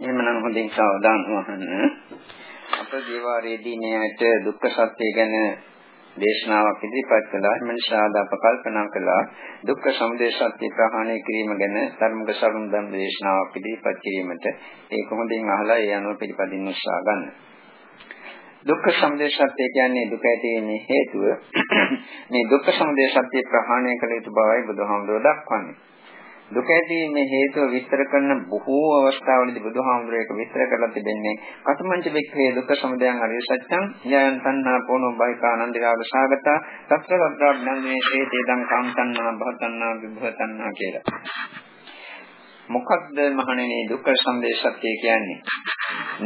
එහෙමනම් හොඳින් සාවධානව අහන්න. අප දේවාරයේදී මෙයට දුක්ඛ සත්‍ය ගැන දේශනාවක් ඉදිරිපත් කළා. එම නිසා අප කල්පනා කළා දුක්ඛ සමුදය සත්‍ය ප්‍රහාණය කිරීම ගැන ධර්මක සරුම් ධම් දේශනාවක් ඉදිරිපත් කිරීමට ඒක හොඳින් අහලා ඒ අනුව පිළිපදින්න උත්සාහ ගන්න. දුක්ඛ සමුදය සත්‍ය කියන්නේ දුක ඇතිවීමේ හේතුව. මේ දුක්ඛ සමුදය සත්‍ය ප්‍රහාණය කළ යුතු බවයි බුදුහාමුදුරුවෝ දක්වන්නේ. දුක ඇතිවීමේ හේතුව විස්තර කරන බොහෝ අවස්ථාවලදී බුදුහාමුදුරේ ඒක විස්තර කරලා තිබෙන්නේ කතමංච වික්ඛේ දුක්ඛ සමුදයං අරිය සත්‍යං ඥායං තණ්හා පොනෝ බයිකානන්දිරාග සාගතා තත්ත්ව ලබ්ධාඥානේ හේතේ දං කාම තණ්හා භව තණ්හා විභව තණ්හා කියලා. මොකක්ද මහණෙනි දුක්ඛ සමුදය සත්‍ය කියන්නේ?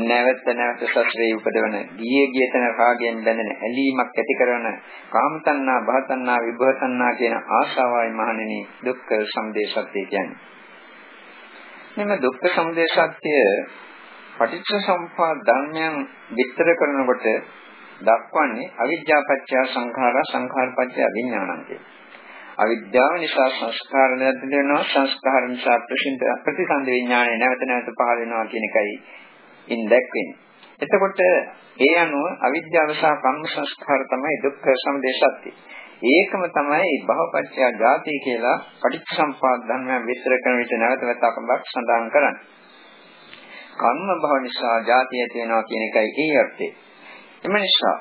නැවත නැවත සසරේ උපදවන ගියේ ගිය තැන රාගයෙන් බැඳෙන ඇලීමක් ඇති කරන කාම තණ්හා, භව තණ්හා, විභව තණ්හා කියන ආශාවයි මහණෙනි දුක්ඛ සමුදය සත්‍ය කියන්නේ. මෙන්න දුක්ඛ සමුදය සත්‍ය පටිච්ච සමුප්පාද ධර්මයන් විස්තර කරනකොට දක්වන්නේ අවිද්‍යාව පත්‍ය සංඛාරා සංඛාර පත්‍ය විඥානං කියලා. අවිද්‍යාව නිසා සංස්කාර නැති වෙනවා සංස්කාර නිසා ප්‍රතිසන්ද විඥානය නැවත නැවත පහළ වෙනවා කියන එකයි ඉන් දැක්වෙන්නේ. එතකොට ඒ අනුව අවිද්‍යාව සහ කම්ම සංස්කාර තමයි දුක්ඛ සමුදය සත්‍ය. ඒකම තමයි භවපත්‍ය ජාති කියලා පටිච්චසම්පාද ධර්මයන් විස්තර කරන විට නැවත නැවතක් සඳහන් කරන්නේ. කර්ම භව නිසා ජාතිය ඇති වෙනවා කියන එකයි ඒ අර්ථය. එම නිසා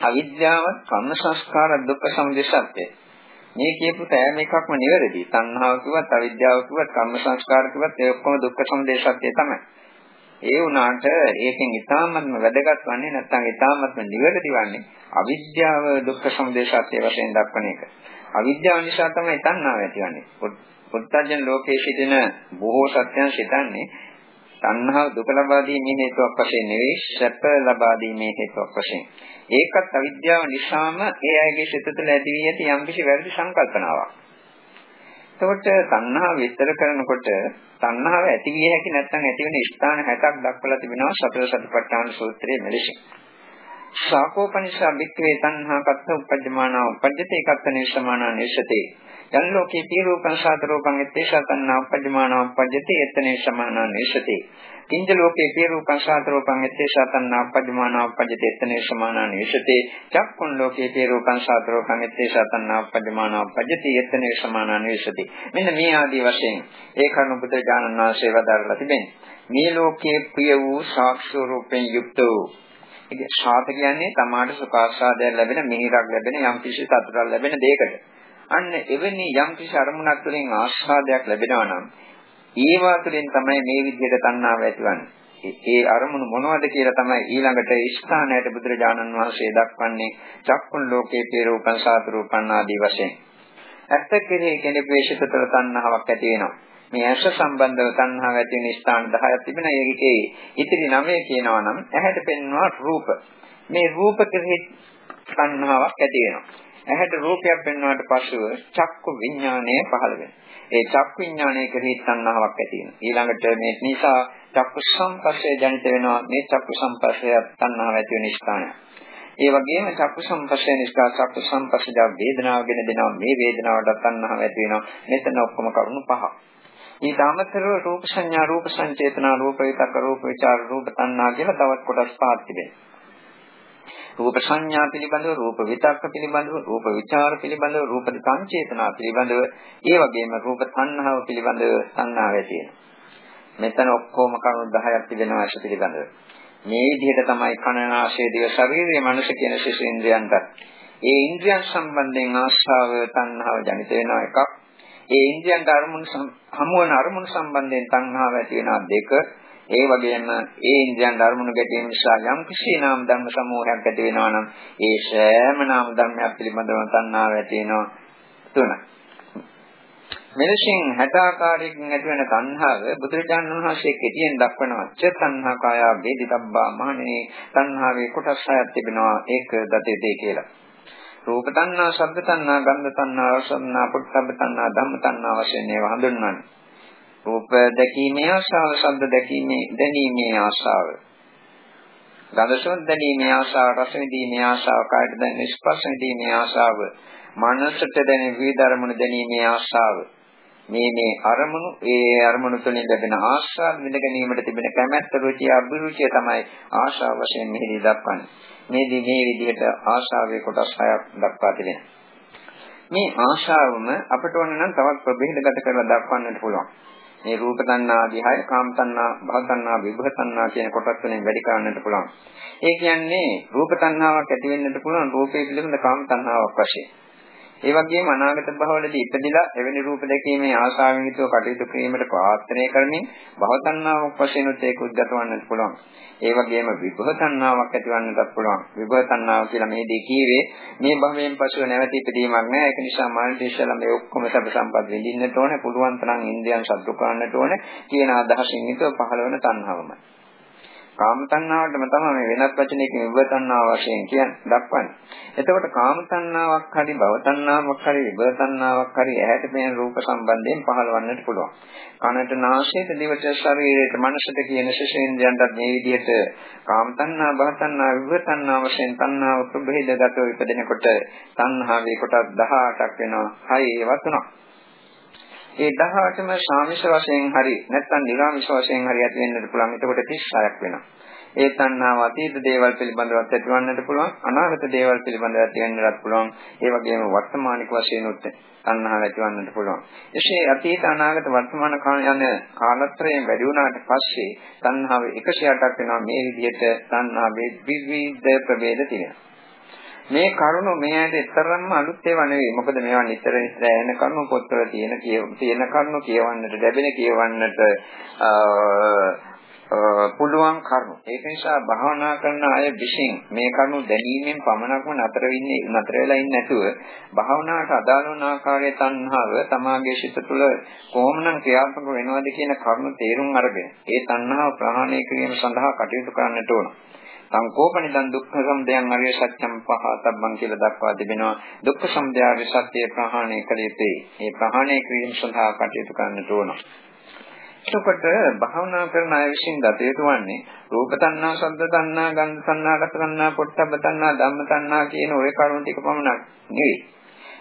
අවිද්‍යාව කර්ම සංස්කාර දුක්ඛ සමුදය සත්‍යයි. මේ කියපු සෑම එකක්ම නිවැරදි. තණ්හාව කිව්වත් අවිද්‍යාව කිව්වත් කර්ම සංස්කාර කිව්වත් ඒ ඔක්කොම දුක්ඛ සමුදය සත්‍ය තමයි. ඒ වුණාට ඒකෙන් ඊ타ත්ම වැදගත් වන්නේ නැත්නම් ඊ타ත්ම නිවැරදි වන්නේ අවිද්‍යාව දුක්ඛ සමුදය සත්‍ය වශයෙන් දක්වන එක. අවිද්‍යාව නිසා තමයි තණ්හාව ඇතිවන්නේ. පුත්තජන ලෝකයේ සිටින බොහෝ සත්‍යයන් සිතන්නේ තණ්හාව දුක ලබා දීමේ හේතුවක් වශයෙන් නෙවෙයි සැප ලබා දීමේ හේතුවක් වශයෙන්. ඒකත් අවිද්‍යාව නිසාම ඒ අයගේ සිත තුළ ඇති වී ඇති යම්කිසි වැරදි සංකල්පනාවක්. එතකොට තණ්හාව විස්තර කරනකොට තණ්හාව ඇති විය හැකි නැත්නම් ඇති වෙන ස්ථාන 60ක් දක්වලා තිබෙනවා සතර සතිපට්ඨාන සූත්‍රයේ මෙලෙසින්. ශාකෝපනිෂා භික්ඛවේ තණ්හා කත්ත උපජ්ජමානා උපජ්ජතේ කත්ත නිසමානා නිසතේ යන් ලෝකේ තීරූපං සාතරූපං එත්තේෂා තණ්හා උපජ්ජමානා උපජ්ජතේ එත්තනේ සමානා නිසතේ. කිංච ලෝකේ තීරූපං සාතරූපං එත්තේෂා තණ්හා උපජ්ජමානා උපජ්ජතේ එත්තනේ සමානා නිසතේ. චක්කුන් ලෝකේ තීරූපං සාතරූපං එත්තේෂා තණ්හා උපජ්ජමානා උපජ්ජතේ එත්තනේ සමානා නිසතේ. මෙන්න මේ ආදී වශයෙන් ඒ කරුණ බුදුරජාණන් වහන්සේ වදාරලා තිබෙනවා. මේ ලෝකයේ ප්‍රිය වූ සාක්ෂි රූපෙන් යුක්ත වූ. ඒක ශාත කියන්නේ තමාට සුඛාස්වාදයක් ලැබෙන මිහිරක් ලැබෙන යම් කිසි සතුටක් ලැබෙන දෙයකට. අන්න එවැනි යම් කිසි අරමුණක් තුළින් ආස්වාදයක් ලැබෙනවා නම් ඒවා තුළින් තමයි මේ විදිහට තණ්හාව ඇතිවන්නේ. ඒ අරමුණු මොනවද කියලා තමයි ඊළඟට ස්ථානයට බුදුරජාණන් වහන්සේ දක්වන්නේ චක්කුන් ලෝකේ පේරූපං සාතරූපං ආදී වශයෙන්. ඇත්ත කෙරෙහි කෙනෙකු වේශිතතර තණ්හාවක් ඇති වෙනවා. මේ ඇස සම්බන්ධව තණ්හාව ඇති වෙන ස්ථාන 10ක් තිබෙනවා. ඒකේ ඉතිරි 9 කියනවා නම් ඇහැට පෙනෙනවා රූප. මේ රූප කෙරෙහි තණ්හාවක් ඇති වෙනවා. ඇහැට රූපයක් පෙන්වන්නට පසුව චක්කු විඥානය පහළ වෙනවා. ඒ චක්කු විඥානය කෙරෙහි තණ්හාවක් ඇති වෙනවා. ඊළඟට මේ නිසා චක්කු සංපස්සේ ජනිත වෙනවා. මේ චක්කු සංපස්සේ තණ්හාව ඇති වෙන ස්ථානය. ඒ වගේම චක්කු සංපස්සේ නිසා චක්කු සංපස්සජ වේදනාව ගෙන දෙනවා. මේ වේදනාවට තණ්හාව ඇති වෙනවා. මෙතන ඔක්කොම කරුණු පහක්. ඊට අමතරව රූප සංඥා රූප සංචේතනා රූප විතක්ක රූප විචාර රූප තණ්හා කියලා තවත් කොටස් පහක් තිබෙනවා. රූප සංඥා පිළිබඳව රූප විතක්ක පිළිබඳව රූප විචාර පිළිබඳව රූප සංචේතනා පිළිබඳව ඒ වගේම රූප තණ්හාව පිළිබඳව තණ්හාව ඇති මෙතන ඔක්කොම කරුණු 10ක් තිබෙනවා ඇස පිළිබඳව. මේ විදිහට තමයි කනනාශය දිව ශරීරයේ මනස කියන ශිෂ්‍යේන්ද්‍රයන්ට ඒ ඉන්ද්‍රියන් සම්බන්ධයෙන් ආශාව තණ්හාව ජනිත වෙන එකක්. ඒ ඉන්ද්‍රියන්ට අරමුණු හමුවන අරමුණු සම්බන්ධයෙන් තණ්හාව ඇති වෙනා දෙක ඒ වගේම ඒ ඉන්ද්‍රියන් ධර්මණු ගැටීම නිසා යම් කිසි නාම ධර්ම සමූහයක් ඇති වෙනවා නම් ඒ සෑම නාම ධර්මයක් පිළිබඳව තණ්හාව ඇති වෙනවා තුනයි. මෙලෙසින් 60 ආකාරයකින් ඇති වෙන තණ්හාව බුදුරජාණන් වහන්සේ කෙටියෙන් දක්වනවා. ච තණ්හා කාය වේදිතබ්බා මහණෙනි තණ්හාවේ කොටස් හයක් තිබෙනවා ඒක දතේතේ කියලා. රූප තණ්හා, ශබ්ද තණ්හා, ගන්ධ තණ්හා, රස තණ්හා, පුට්ඨබ්බ තණ්හා, ධම්ම තණ්හා වශයෙන් ඒවා හඳුන්වන්නේ. රූප දැකීමේ ආශාව, ශබ්ද දැකීමේ දැනීමේ ආශාව. ගන්ධ සුවඳ දැනීමේ ආශාව, රස විඳීමේ ආශාව, කායට දැනෙන ස්පර්ශ විඳීමේ ආශාව, මනසට දැනෙන විවිධ අරමුණු දැනීමේ ආශාව. මේ මේ අරමුණු ඒ අරමුණු තුළින් ලැබෙන ආශාව විඳ ගැනීමට තිබෙන කැමැත්ත රුචිය අභිරුචිය තමයි ආශාව වශයෙන් මෙහිදී දක්වන්නේ. මේදී මේ විදිහට ආශාවේ කොටස් හයක් දක්වා තිබෙනවා. මේ ආශාවම අපට ඕන නම් තවත් ප්‍රභේදගත කරලා දක්වන්නට පුළුවන්. මේ රූප තණ්හා ආදී හය කාම තණ්හා භව තණ්හා විභව තණ්හා කියන කොටස් වලින් වැඩි කරන්නට පුළුවන්. ඒ කියන්නේ රූප තණ්හාවක් ඇති වෙන්නට පුළුවන් රූපේ පිළිබඳ කාම තණ්හාවක් වශයෙන්. ඒ වගේම අනාගත භවවලදී ඉපදිලා එවැනි රූප දැකීමේ ආශාවෙන් යුතුව කටයුතු කිරීමට ප්‍රාර්ථනා කරමින් භවතණ්ණාවක් වශයෙන් ඒක උද්ගතවන්නත් පුළුවන්. ඒ වගේම විභවතණ්ණාවක් ඇතිවන්නටත් පුළුවන්. විභවතණ්ණාව කියලා මේ දෙක කීවේ මේ භවයෙන් පසුව නැවත ඉපදීමක් නෑ. ඒක නිසා මානසිකශල මේ ඔක්කොම සබ සම්පත් විඳින්නට ඕනේ. පුළුවන් තරම් ඉන්ද්‍රියන් සතුටු කරන්නට ඕනේ කියන අදහසින් යුතුව පහළ වෙන තණ්හාවමයි. කාම තණ්හාවටම තමයි මේ වෙනත් වචනයකින් විභව තණ්හාව වශයෙන් කියන්නේ දක්වන්නේ. එතකොට කාම තණ්හාවක් හරි භව තණ්හාවක් හරි විභව තණ්හාවක් හරි ඇහැට පෙනෙන රූප සම්බන්ධයෙන් පහළවන්නට පුළුවන්. කනට නාසයට දිවට ශරීරයට මනසට කියන ශේෂේන්ද්‍රයන්ට මේ විදිහට කාම තණ්හා භව තණ්හා විභව තණ්හා වශයෙන් තණ්හාව ප්‍රභේදගතව ඉපදෙනකොට තණ්හාවේ කොටස් 18ක් වෙනවා. හය ඒවා තුනක්. ඒ 18ම සාමිෂ වශයෙන් හරි නැත්නම් නිරාමිෂ වශයෙන් හරි ඇති වෙන්නත් පුළුවන්. එතකොට 36ක් වෙනවා. ඒ තණ්හාව අතීත දේවල් පිළිබඳව ඇතිවන්නට පුළුවන්. අනාගත දේවල් පිළිබඳව ඇතිවෙන්නත් පුළුවන්. ඒ වගේම වර්තමානික වශයෙන් උත් තණ්හාව ඇතිවන්නට පුළුවන්. එසේ අතීත අනාගත වර්තමාන කාල යන කාලත්‍රයෙන් වැඩි වුණාට පස්සේ තණ්හාව 108ක් වෙනවා. මේ විදිහට තණ්හාවේ විවිධ ප්‍රභේද තියෙනවා. මේ කරුණ මෙයාට එතරම්ම අලුත් ඒවා නෙවෙයි. මොකද මේවා නිතර නිතර ඇහෙන කරුණු පොත්වල තියෙන තියෙන කරුණු කියවන්නට ලැබෙන කියවන්නට පුළුවන් කරුණු. ඒක නිසා භාවනා කරන අය විසින් මේ කරුණු දැනීමෙන් පමණක්ම නතර වෙන්නේ නතර වෙලා ඉන්නේ නැතුව භාවනාවට අදාළ වන ආකාරයේ තණ්හාව තමාගේ සිත තුළ කොහොමනම් ක්‍රියාත්මක වෙනවද කියන කරුණු තේරුම් අරගෙන ඒ තණ්හාව ප්‍රහාණය කිරීම සඳහා කටයුතු කරන්නට ඕන. සංකෝපනිදන් දුක්ඛ සමුදයං අරිය සත්‍යම් පහතබ්බං කියලා දක්වා තිබෙනවා දුක්ඛ සමුදයාගේ සත්‍ය ප්‍රහාණය කළ යුතුයි. මේ ප්‍රහාණය කිරීම සඳහා කටයුතු කරන්නට ඕන. එතකොට භාවනා කරන අය විසින් දත යුතුවන්නේ රූප තණ්හා, ශබ්ද තණ්හා, ගන්ධ තණ්හා, රස තණ්හා, පොට්ටබ්බ තණ්හා, ධම්ම තණ්හා කියන ওই කරුණු ටික පමණක් නෙවෙයි.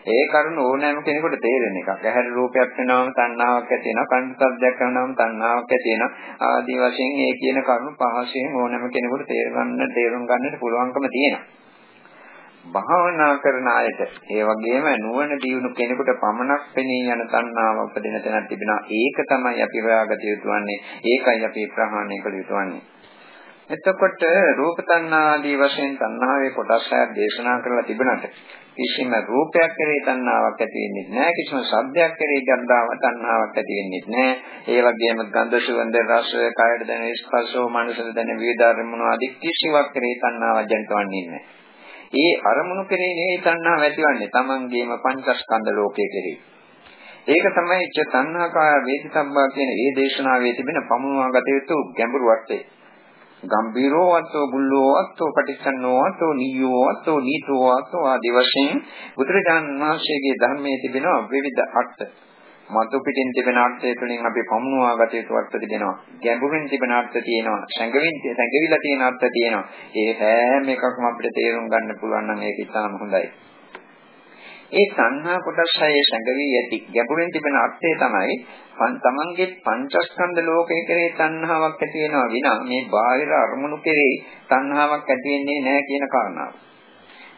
ඒ කරුණ ඕනෑම කෙනෙකුට තේරෙන එකක්. ඇහැර රූපයක් වෙනවම තණ්හාවක් ඇති වෙනවා. කන් ශබ්දයක් කරනවම තණ්හාවක් ඇති වෙනවා. ආදී වශයෙන් මේ කියන කරුණ පහසෙන් ඕනෑම කෙනෙකුට තේරුම් තේරුම් ගන්නට පුළුවන්කම තියෙනවා. භාවනා කරන අයට ඒ වගේම නුවණ දියුණු කෙනෙකුට පමණක් පෙනී යන තණ්හාව උපදින තැනක් තිබෙනවා. ඒක තමයි අපි හොයාගත යුතු වන්නේ. ඒකයි අපි ප්‍රහාණය කළ යුතු වන්නේ. එතකොට රූප තණ්හා ආදී වශයෙන් තණ්හාවේ කොටස් හයක් දේශනා කරලා තිබුණාට කිසිම රූපයක් කෙරේ තණ්හාවක් ඇති වෙන්නේ නැහැ. කිසිම ශබ්දයක් කෙරේ ගන්ධාව තණ්හාවක් ඇති වෙන්නේ නැහැ. ඒ වගේම ගන්ධ සුවඳ රස කායද දැනෙන ස්පර්ශෝ මනසද දැනෙන විවිධ අරමුණු ආදී කිසිවක් කෙරේ තණ්හාවක් ජනිතවන්නේ නැහැ. ඒ අරමුණු කෙරේ නෙවෙයි තණ්හාව ඇතිවන්නේ තමන්ගේම පංචස්කන්ධ ලෝකයේ කෙරේ ඒක තමයි ච තණ්හාකාර වේදිතබ්බා කියන ඒ දේශනාවේ තිබෙන පමුණවාගත යුතු ගැඹුරු අර්ථය. ගම්බීරෝ අත්ෝ බුල්ලෝ අත්ෝ පටිච්චන්නෝ අත්ෝ නියෝ අත්ෝ නීතෝ අත්ෝ ආදී වශයෙන් බුදුරජාණන් වහන්සේගේ ධර්මයේ තිබෙන විවිධ අර්ථ මතු පිටින් තිබෙන අර්ථය තුළින් අපි පමුණුවා ගත යුතු අර්ථ තිබෙනවා. ගැඹුරින් තිබෙන අර්ථ තියෙනවා. සංගවින් සංගවිලා තියෙන අර්ථ තියෙනවා. ඒ හැම එකක්ම අපිට තේරුම් ගන්න පුළුවන් නම් ඒක ඉතාම හොඳයි. ඒ සංහා කොටස් හයේ සංගවි යති ගැඹුරින් තිබෙන අර්ථය තමයි තමන්ගේ පංචස්කන්ධ ලෝකයේ කෙරේ තණ්හාවක් ඇති වෙනවා විනා මේ බාහිර අරමුණු කෙරේ තණ්හාවක් ඇති වෙන්නේ නැහැ කියන කාරණාව.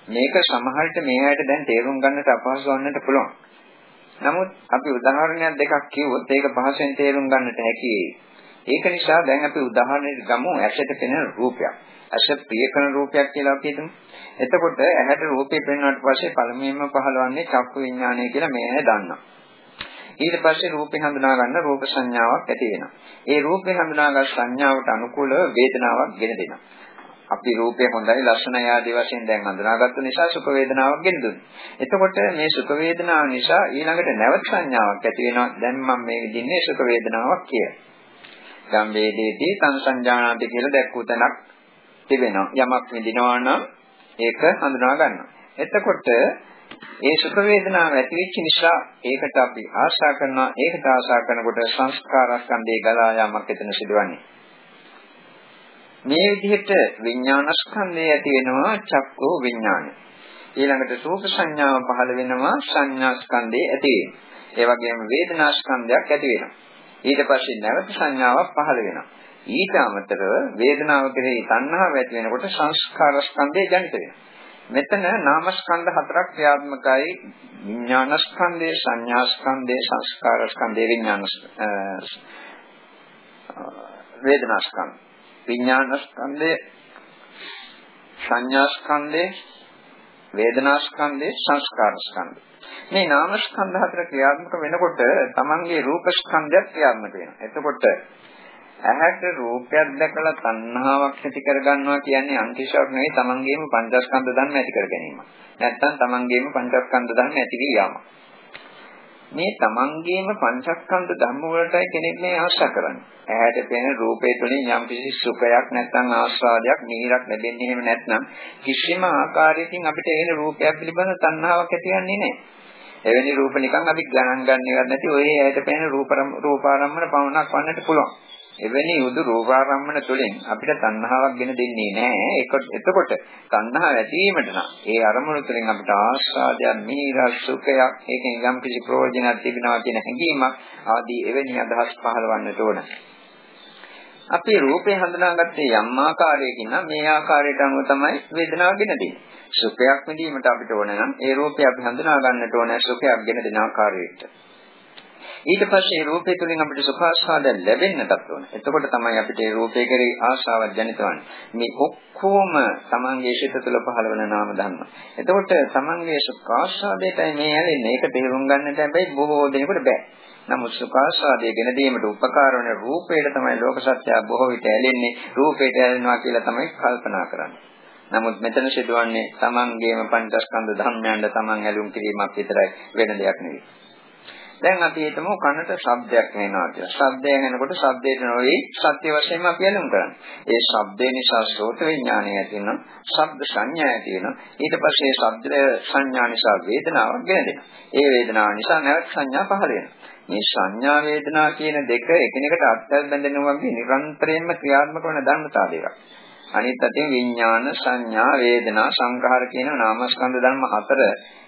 මේක සමහරට මේකට දැන් තේරුම් ගන්නට අපහසු වන්නට පුළුවන්. නමුත් අපි උදාහරණයක් දෙකක් කිව්වොත් ඒක පහසෙන් තේරුම් ගන්නට හැකි. ඒක නිසා දැන් අපි උදාහරණයක් ගමු ඇසට පෙනෙන රූපයක්. ඇස ප්‍රිය කරන රූපයක් කියලා අපි හිතමු. එතකොට ඇහැට රූපේ පෙන්වන්නට පස්සේ පළමුවෙන්ම පහළවන්නේ චක්කු විඥානය කියලා මේ ඇහැ දන්නවා. ඊට පස්සේ රූපේ හඳුනා ගන්න රූප සංඥාවක් ඇති වෙනවා. ඒ රූපේ හඳුනාගත් සංඥාවට අනුකූල වේදනාවක් ගෙන දෙනවා. අපි රූපේ හොඳයි ලස්සනයි ආදී වශයෙන් දැන් හඳුනාගත්තු නිසා සුඛ වේදනාවක් ගෙන දුන්නා. එතකොට මේ සුඛ වේදනාව නිසා ඊළඟට නැවත සංඥාවක් ඇති වෙනවා. දැන් මම මේ විදිහේ සුඛ වේදනාවක් කියලා. ගම් වේදේති සංසංජානාති කියලා දැක්වූ තැනක් තිබෙනවා. යමක් විඳිනවා නම් ඒක හඳුනා ගන්නවා. එතකොට ඒ සුඛ වේදනාව ඇති වෙච්ච නිසා ඒකට අපි ආශා කරනවා. ඒකට ආශා කරනකොට සංස්කාරස්කන්ධේ ගලා යාමක් එතන සිදුවන්නේ. මේ විදිහට විඥානස්කන්ධය ඇති වෙනවා චක්කෝ විඥානය. ඊළඟට රූප සංඥාව පහළ වෙනවා සංඥාස්කන්ධය ඇති වෙනවා. ඒ වගේම වේදනා ස්කන්ධයක් ඇති වෙනවා. ඊට පස්සේ නැවත සංඥාවක් පහළ වෙනවා. ඊට අමතරව වේදනාව කෙරෙහි තණ්හාව ඇති වෙනකොට සංස්කාර ස්කන්ධය ජනිත වෙනවා. මෙතන නාමස්කන්ධ හතරක් ක්‍රියාත්මකයි. විඥානස්කන්ධය සංඥාස්කන්ධය සංස්කාරස්කන්ධය විඥාන වේදනාස්කන්ධ. විඥානස්කන්ධය සංඥාස්කන්ධය වේදනාස්කන්ධය සංස්කාරස්කන්ධය. මේ නාමස්කන්ධ හතර ක්‍රියාත්මක වෙනකොට තමන්ගේ රූපස්කන්ධයක් ක්‍රියාත්මක වෙනවා. එතකොට ඇහැට රූපයක් දැකලා තණ්හාවක් ඇති කරගන්නවා කියන්නේ අන්තිශාවක් නෙවෙයි තමන්ගේම පංචස්කන්ධ ධර්ම ඇති කර ගැනීම. නැත්තම් තමන්ගේම පංචස්කන්ධ ධර්ම ඇති වී යාම. මේ තමන්ගේම පංචස්කන්ධ ධර්ම වලටයි කෙනෙක් මේ ආශා කරන්නේ. ඇහැට පෙනෙන රූපය තුළින් යම් කිසි සුඛයක් නැත්නම් ආස්වාදයක් නිහිරක් ලැබෙන්නේ එහෙම නැත්නම් කිසිම ආකාරයකින් අපිට එන රූපයක් පිළිබඳ තණ්හාවක් ඇතිවන්නේ නැහැ. එවැනි රූප නිකන් අපි ගණන් ගන්නවත් නැති ඔය ඇයට පෙනෙන රූප රූපාරම්මන පවණක් වන්නට පුළුවන්. එවැනි උදු රූපාරම්මන තුළින් අපිට තණ්හාවක් ගෙන දෙන්නේ නැහැ. එතකොට තණ්හාව ඇතිවීමට නම් ඒ අරමුණු තුළින් අපිට ආස්වාදයක්, මිහිරක්, සුඛයක්, ඒකෙන් යම් කිසි ප්‍රයෝජනයක් තිබෙනවා කියන හැඟීමක් ආදී එවැනි අදහස් පහළවන්නට ඕන. අපේ රූපේ හඳුනාගත්තේ යම් ආකාරයකින් නම් මේ ආකාරයට අනුව තමයි වේදනාව ගෙන දෙන්නේ. සුඛයක් විඳීමට අපිට ඕන නම් ඒ රූපය අපි හඳුනා ගන්නට ඕන සුඛයක් ගෙන දෙන ආකාරයට. ඊට පස්සේ රූපය තුළින් අපිට සුඛාස්වාද ලැබෙන්නටත් ඕන. එතකොට තමයි අපිට ඒ රූපය කෙරෙහි ආශාවක් ජනිත වන්නේ. මේ ඔක්කොම තමන්ගේ ශිත තුළ පහළවන නාම ධර්ම. එතකොට තමන්ගේ සුඛාස්වාදයටයි මේ ඇලෙන්නේ. ඒක තේරුම් ගන්නට හැබැයි බොහෝ දෙනෙකුට බෑ. නමුත් සුඛාස්වාදයේ ගෙන දීමට උපකාර වන රූපයට තමයි ලෝක සත්‍ය බොහෝ විට ඇලෙන්නේ. රූපයට ඇලෙනවා කියලා තමයි කල්පනා කරන්නේ. නමුත් මෙතන සිදුවන්නේ තමන්ගේම පංචස්කන්ධ ධර්මයන්ට තමන් ඇලුම් කිරීමක් විතරයි වෙන දෙයක් නෙවෙයි. දැන් අපි හිතමු කනට ශබ්දයක් වෙනවා කියලා. ශබ්දය ඇහෙනකොට ශබ්දයට නොවේ සත්‍ය වශයෙන්ම අපි ඇලුම් කරන්නේ. ඒ ශබ්දේ නිසා ශ්‍රෝත විඥානය ඇති වෙනවා. ශබ්ද සංඥා ඇති වෙනවා. ඊට පස්සේ ශබ්ද සංඥා නිසා වේදනාවක් ගෙන දෙනවා. ඒ වේදනාව නිසා නැවත සංඥා පහළ වෙනවා. මේ සංඥා වේදනා කියන දෙක එකිනෙකට අත්හැල් බැඳෙනවා වගේ නිරන්තරයෙන්ම ක්‍රියාත්මක වන ධර්මතාව දෙකක්. අනිත් අතින් විඥාන සංඥා වේදනා සංඛාර කියන නාමස්කන්ධ ධර්ම හතර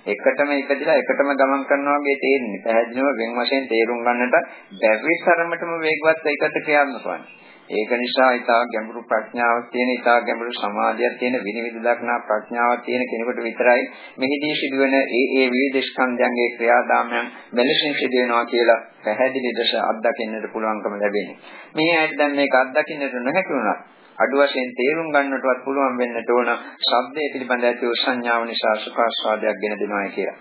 එකටම ඉපදිලා එකටම ගමන් කරනවා වගේ තේරෙන්නේ. පැහැදිලිව වෙන වශයෙන් තේරුම් ගන්නට බැරි තරමටම වේගවත් එකට ක්‍රියාත්මක වන්නේ. ඒක නිසා ඊටා ගැඹුරු ප්‍රඥාවක් තියෙන ඊටා ගැඹුරු සමාධියක් තියෙන විනිවිද දක්නා ප්‍රඥාවක් තියෙන කෙනෙකුට විතරයි මෙහිදී සිදුවෙන ඒ ඒ විවිධ ස්කන්ධයන්ගේ ක්‍රියාදාමයන් මෙලෙසින් සිදුවෙනවා කියලා පැහැදිලි දශ අත්දකින්නට පුළුවන්කම ලැබෙන්නේ. මේ ඇයිද දැන් මේක අත්දකින්නට නොහැකි වුණා. අඩු වශයෙන් තේරුම් ගන්නටවත් පුළුවන් වෙන්නට ඕන ශබ්දයේ පිළිබඳ ඇති වූ සංඥාව නිසා සුඛාස්වාදයක් ගෙන දෙනවා කියලා.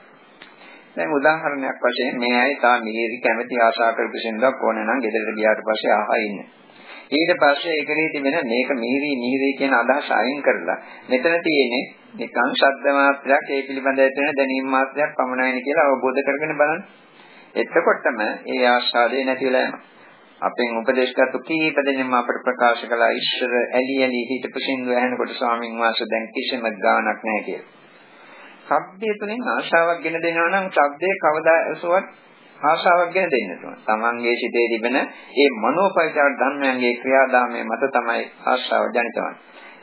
දැන් උදාහරණයක් වශයෙන් මේ අය තා මිහිරි කැමැති ආශා කරපු සින්දක් ඕන නම් ගෙදරට ගියාට පස්සේ ආහා ඉන්න. ඊට පස්සේ ඒකේ තිබෙන මේක මිහිරි මිහිරි කියන අදහස අයින් කරලා මෙතන තියෙන්නේ නිකං ශබ්ද මාත්‍රයක් ඒ පිළිබඳ ඇති වෙන දැනීම් මාත්‍රයක් පමණයි කියලා අවබෝධ කරගෙන බලන්න. එතකොටම ඒ ආශාදේ නැති වෙලා යනවා. අපෙන් උපදේශගත් කීප දෙනෙක්ම අපට ප්‍රකාශ කළා ඉස්සර ඇලි ඇලි හිටපු සින්දු ඇහෙනකොට ස්වාමින් වහන්සේ දැන් කිසිම ගාණක් නැහැ කියලා. ශබ්දය තුළින් ආශාවක් ගෙන දෙනවා නම් ශබ්දේ කවදා ඇසුවත් ආශාවක් ගෙන දෙන්න ඕන. තමන්ගේ සිතේ තිබෙන ඒ මනෝපයිචාර ධර්මයන්ගේ ක්‍රියාදාමයේ මත තමයි ආශාව ජනිත වන්නේ.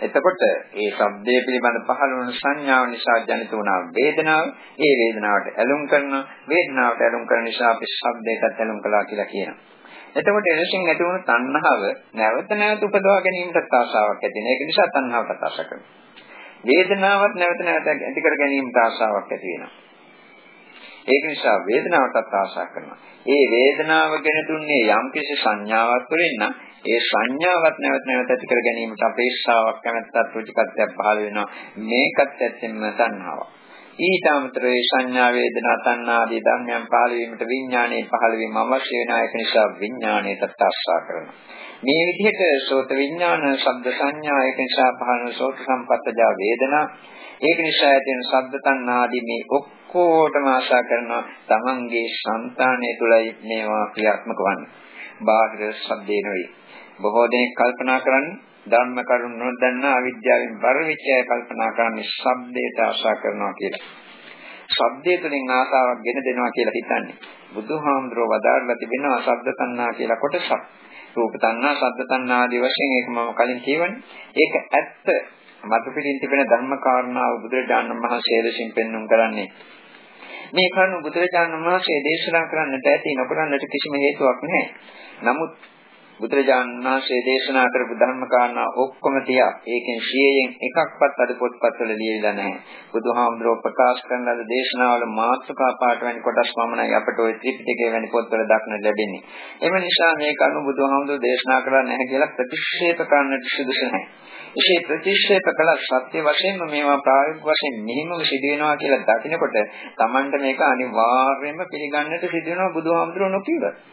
එතකොට ඒ ශබ්දයේ පිළිබඳ පහළ වන සංඥාව නිසා ජනිත වුණා වේදනාව. ඒ වේදනාවට ඇලුම් කරන වේදනාවට ඇලුම් කරන නිසා අපි ශබ්දයකට ඇලුම් කළා කියලා කියනවා. එතකොට එලෙසින් ඇති වුණු තණ්හාව නැවත නැවත උපදවා ගැනීමට ආශාවක් ඇති වෙන. ඒක නිසා තණ්හාවට ආශා කරනවා. වේදනාවක් නැවත නැවත ඇති කර ගැනීමට ආශාවක් ඇති වෙනවා. ඒක නිසා වේදනාවටත් ආශා කරනවා. ඒ වේදනාව ගැන දුන්නේ යම්කිසි සංඥාවක් තුළින් නම් ඒ සංඥාවක් නැවත නැවත ඇති කර ගැනීමට අපේක්ෂාවක් කැමැත්තක් රුචිකත්වයක් පහළ වෙනවා. මේකත් ඇත්තෙන්ම තණ්හාවක්. ඊට අමතරව ඒ සංඥා වේදනා තණ්හා ආදී ධර්මයන් පහළ වීමට විඥානයේ පහළ වීම අවශ්‍ය වෙන ඒක නිසා විඥානයට ආශා කරනවා. මේ විදිහට සෝත විඥාන, ශබ්ද සංඥා ඒක නිසා පහළ සෝත සම්පත්තජා වේදනා ඒක නිසා ඇතිවන ශබ්ද තණ්හා ආදී මේ ඔක්කොටම ආශා කරනවා තමන්ගේ సంతානය තුළයි මේවා ක්‍රියාත්මක වන්නේ. බාහිර ශබ්දේ නෙවෙයි. බොහෝ දෙනෙක් කල්පනා කරන්නේ ධර්ම කරුණ නොදන්නා අවිද්‍යාවෙන් බර වෙච්ච අය කල්පනා කරන්නේ ශබ්දයට ආශා කරනවා කියලා. ශබ්දය තුළින් ආසාවක් ගෙන දෙනවා කියලා හිතන්නේ. බුදුහාමුදුරුව වදාarලා තිබෙනවා ශබ්ද තණ්හා කියලා කොටසක්. රූප තණ්හා, ශබ්ද තණ්හා ආදී වශයෙන් ඒක මම කලින් කියවනේ. ඒක ඇත්ත. මතු පිටින් තිබෙන ධර්ම කාරණාව බුදුරජාණන් වහන්සේ ලෙසින් පෙන්වුම් කරන්නේ මේ කරුණ බුදුරජාණන් වහන්සේ දේශනා කරන්නට ඇති නොකරන්නට කිසිම හේතුවක් නැහැ. නමුත් බුදුරජාණන් වහන්සේ දේශනා කරපු ධර්ම කාරණා ඔක්කොම තියා ඒකෙන් 100න් එකක්වත් අද පොත්පත්වල ලියවිලා නැහැ. බුදුහාමුදුරුවෝ ප්‍රකාශ කරන ලද දේශනාවල මාතෘකා පාඩ වැනි කොටස් පමණයි අපට ওই ත්‍රිපිටකය වැනි පොත්වල දක්නට ලැබෙන්නේ. එම නිසා මේ කරුණ බුදුහාමුදුරුවෝ දේශනා කරන්නේ නැහැ කියලා ප්‍රතික්ෂේප කරන්නට සුදුසු නැහැ. එසේ ප්‍රතික්ෂේප කළ සත්‍ය වශයෙන්ම මේවා ප්‍රායෝගික වශයෙන් මෙහිමම සිදු වෙනවා කියලා දකිනකොට Tamanට මේක අනිවාර්යයෙන්ම පිළිගන්නට සිදු වෙනවා බුදුහාමුදුරුවෝ නොකියවත්.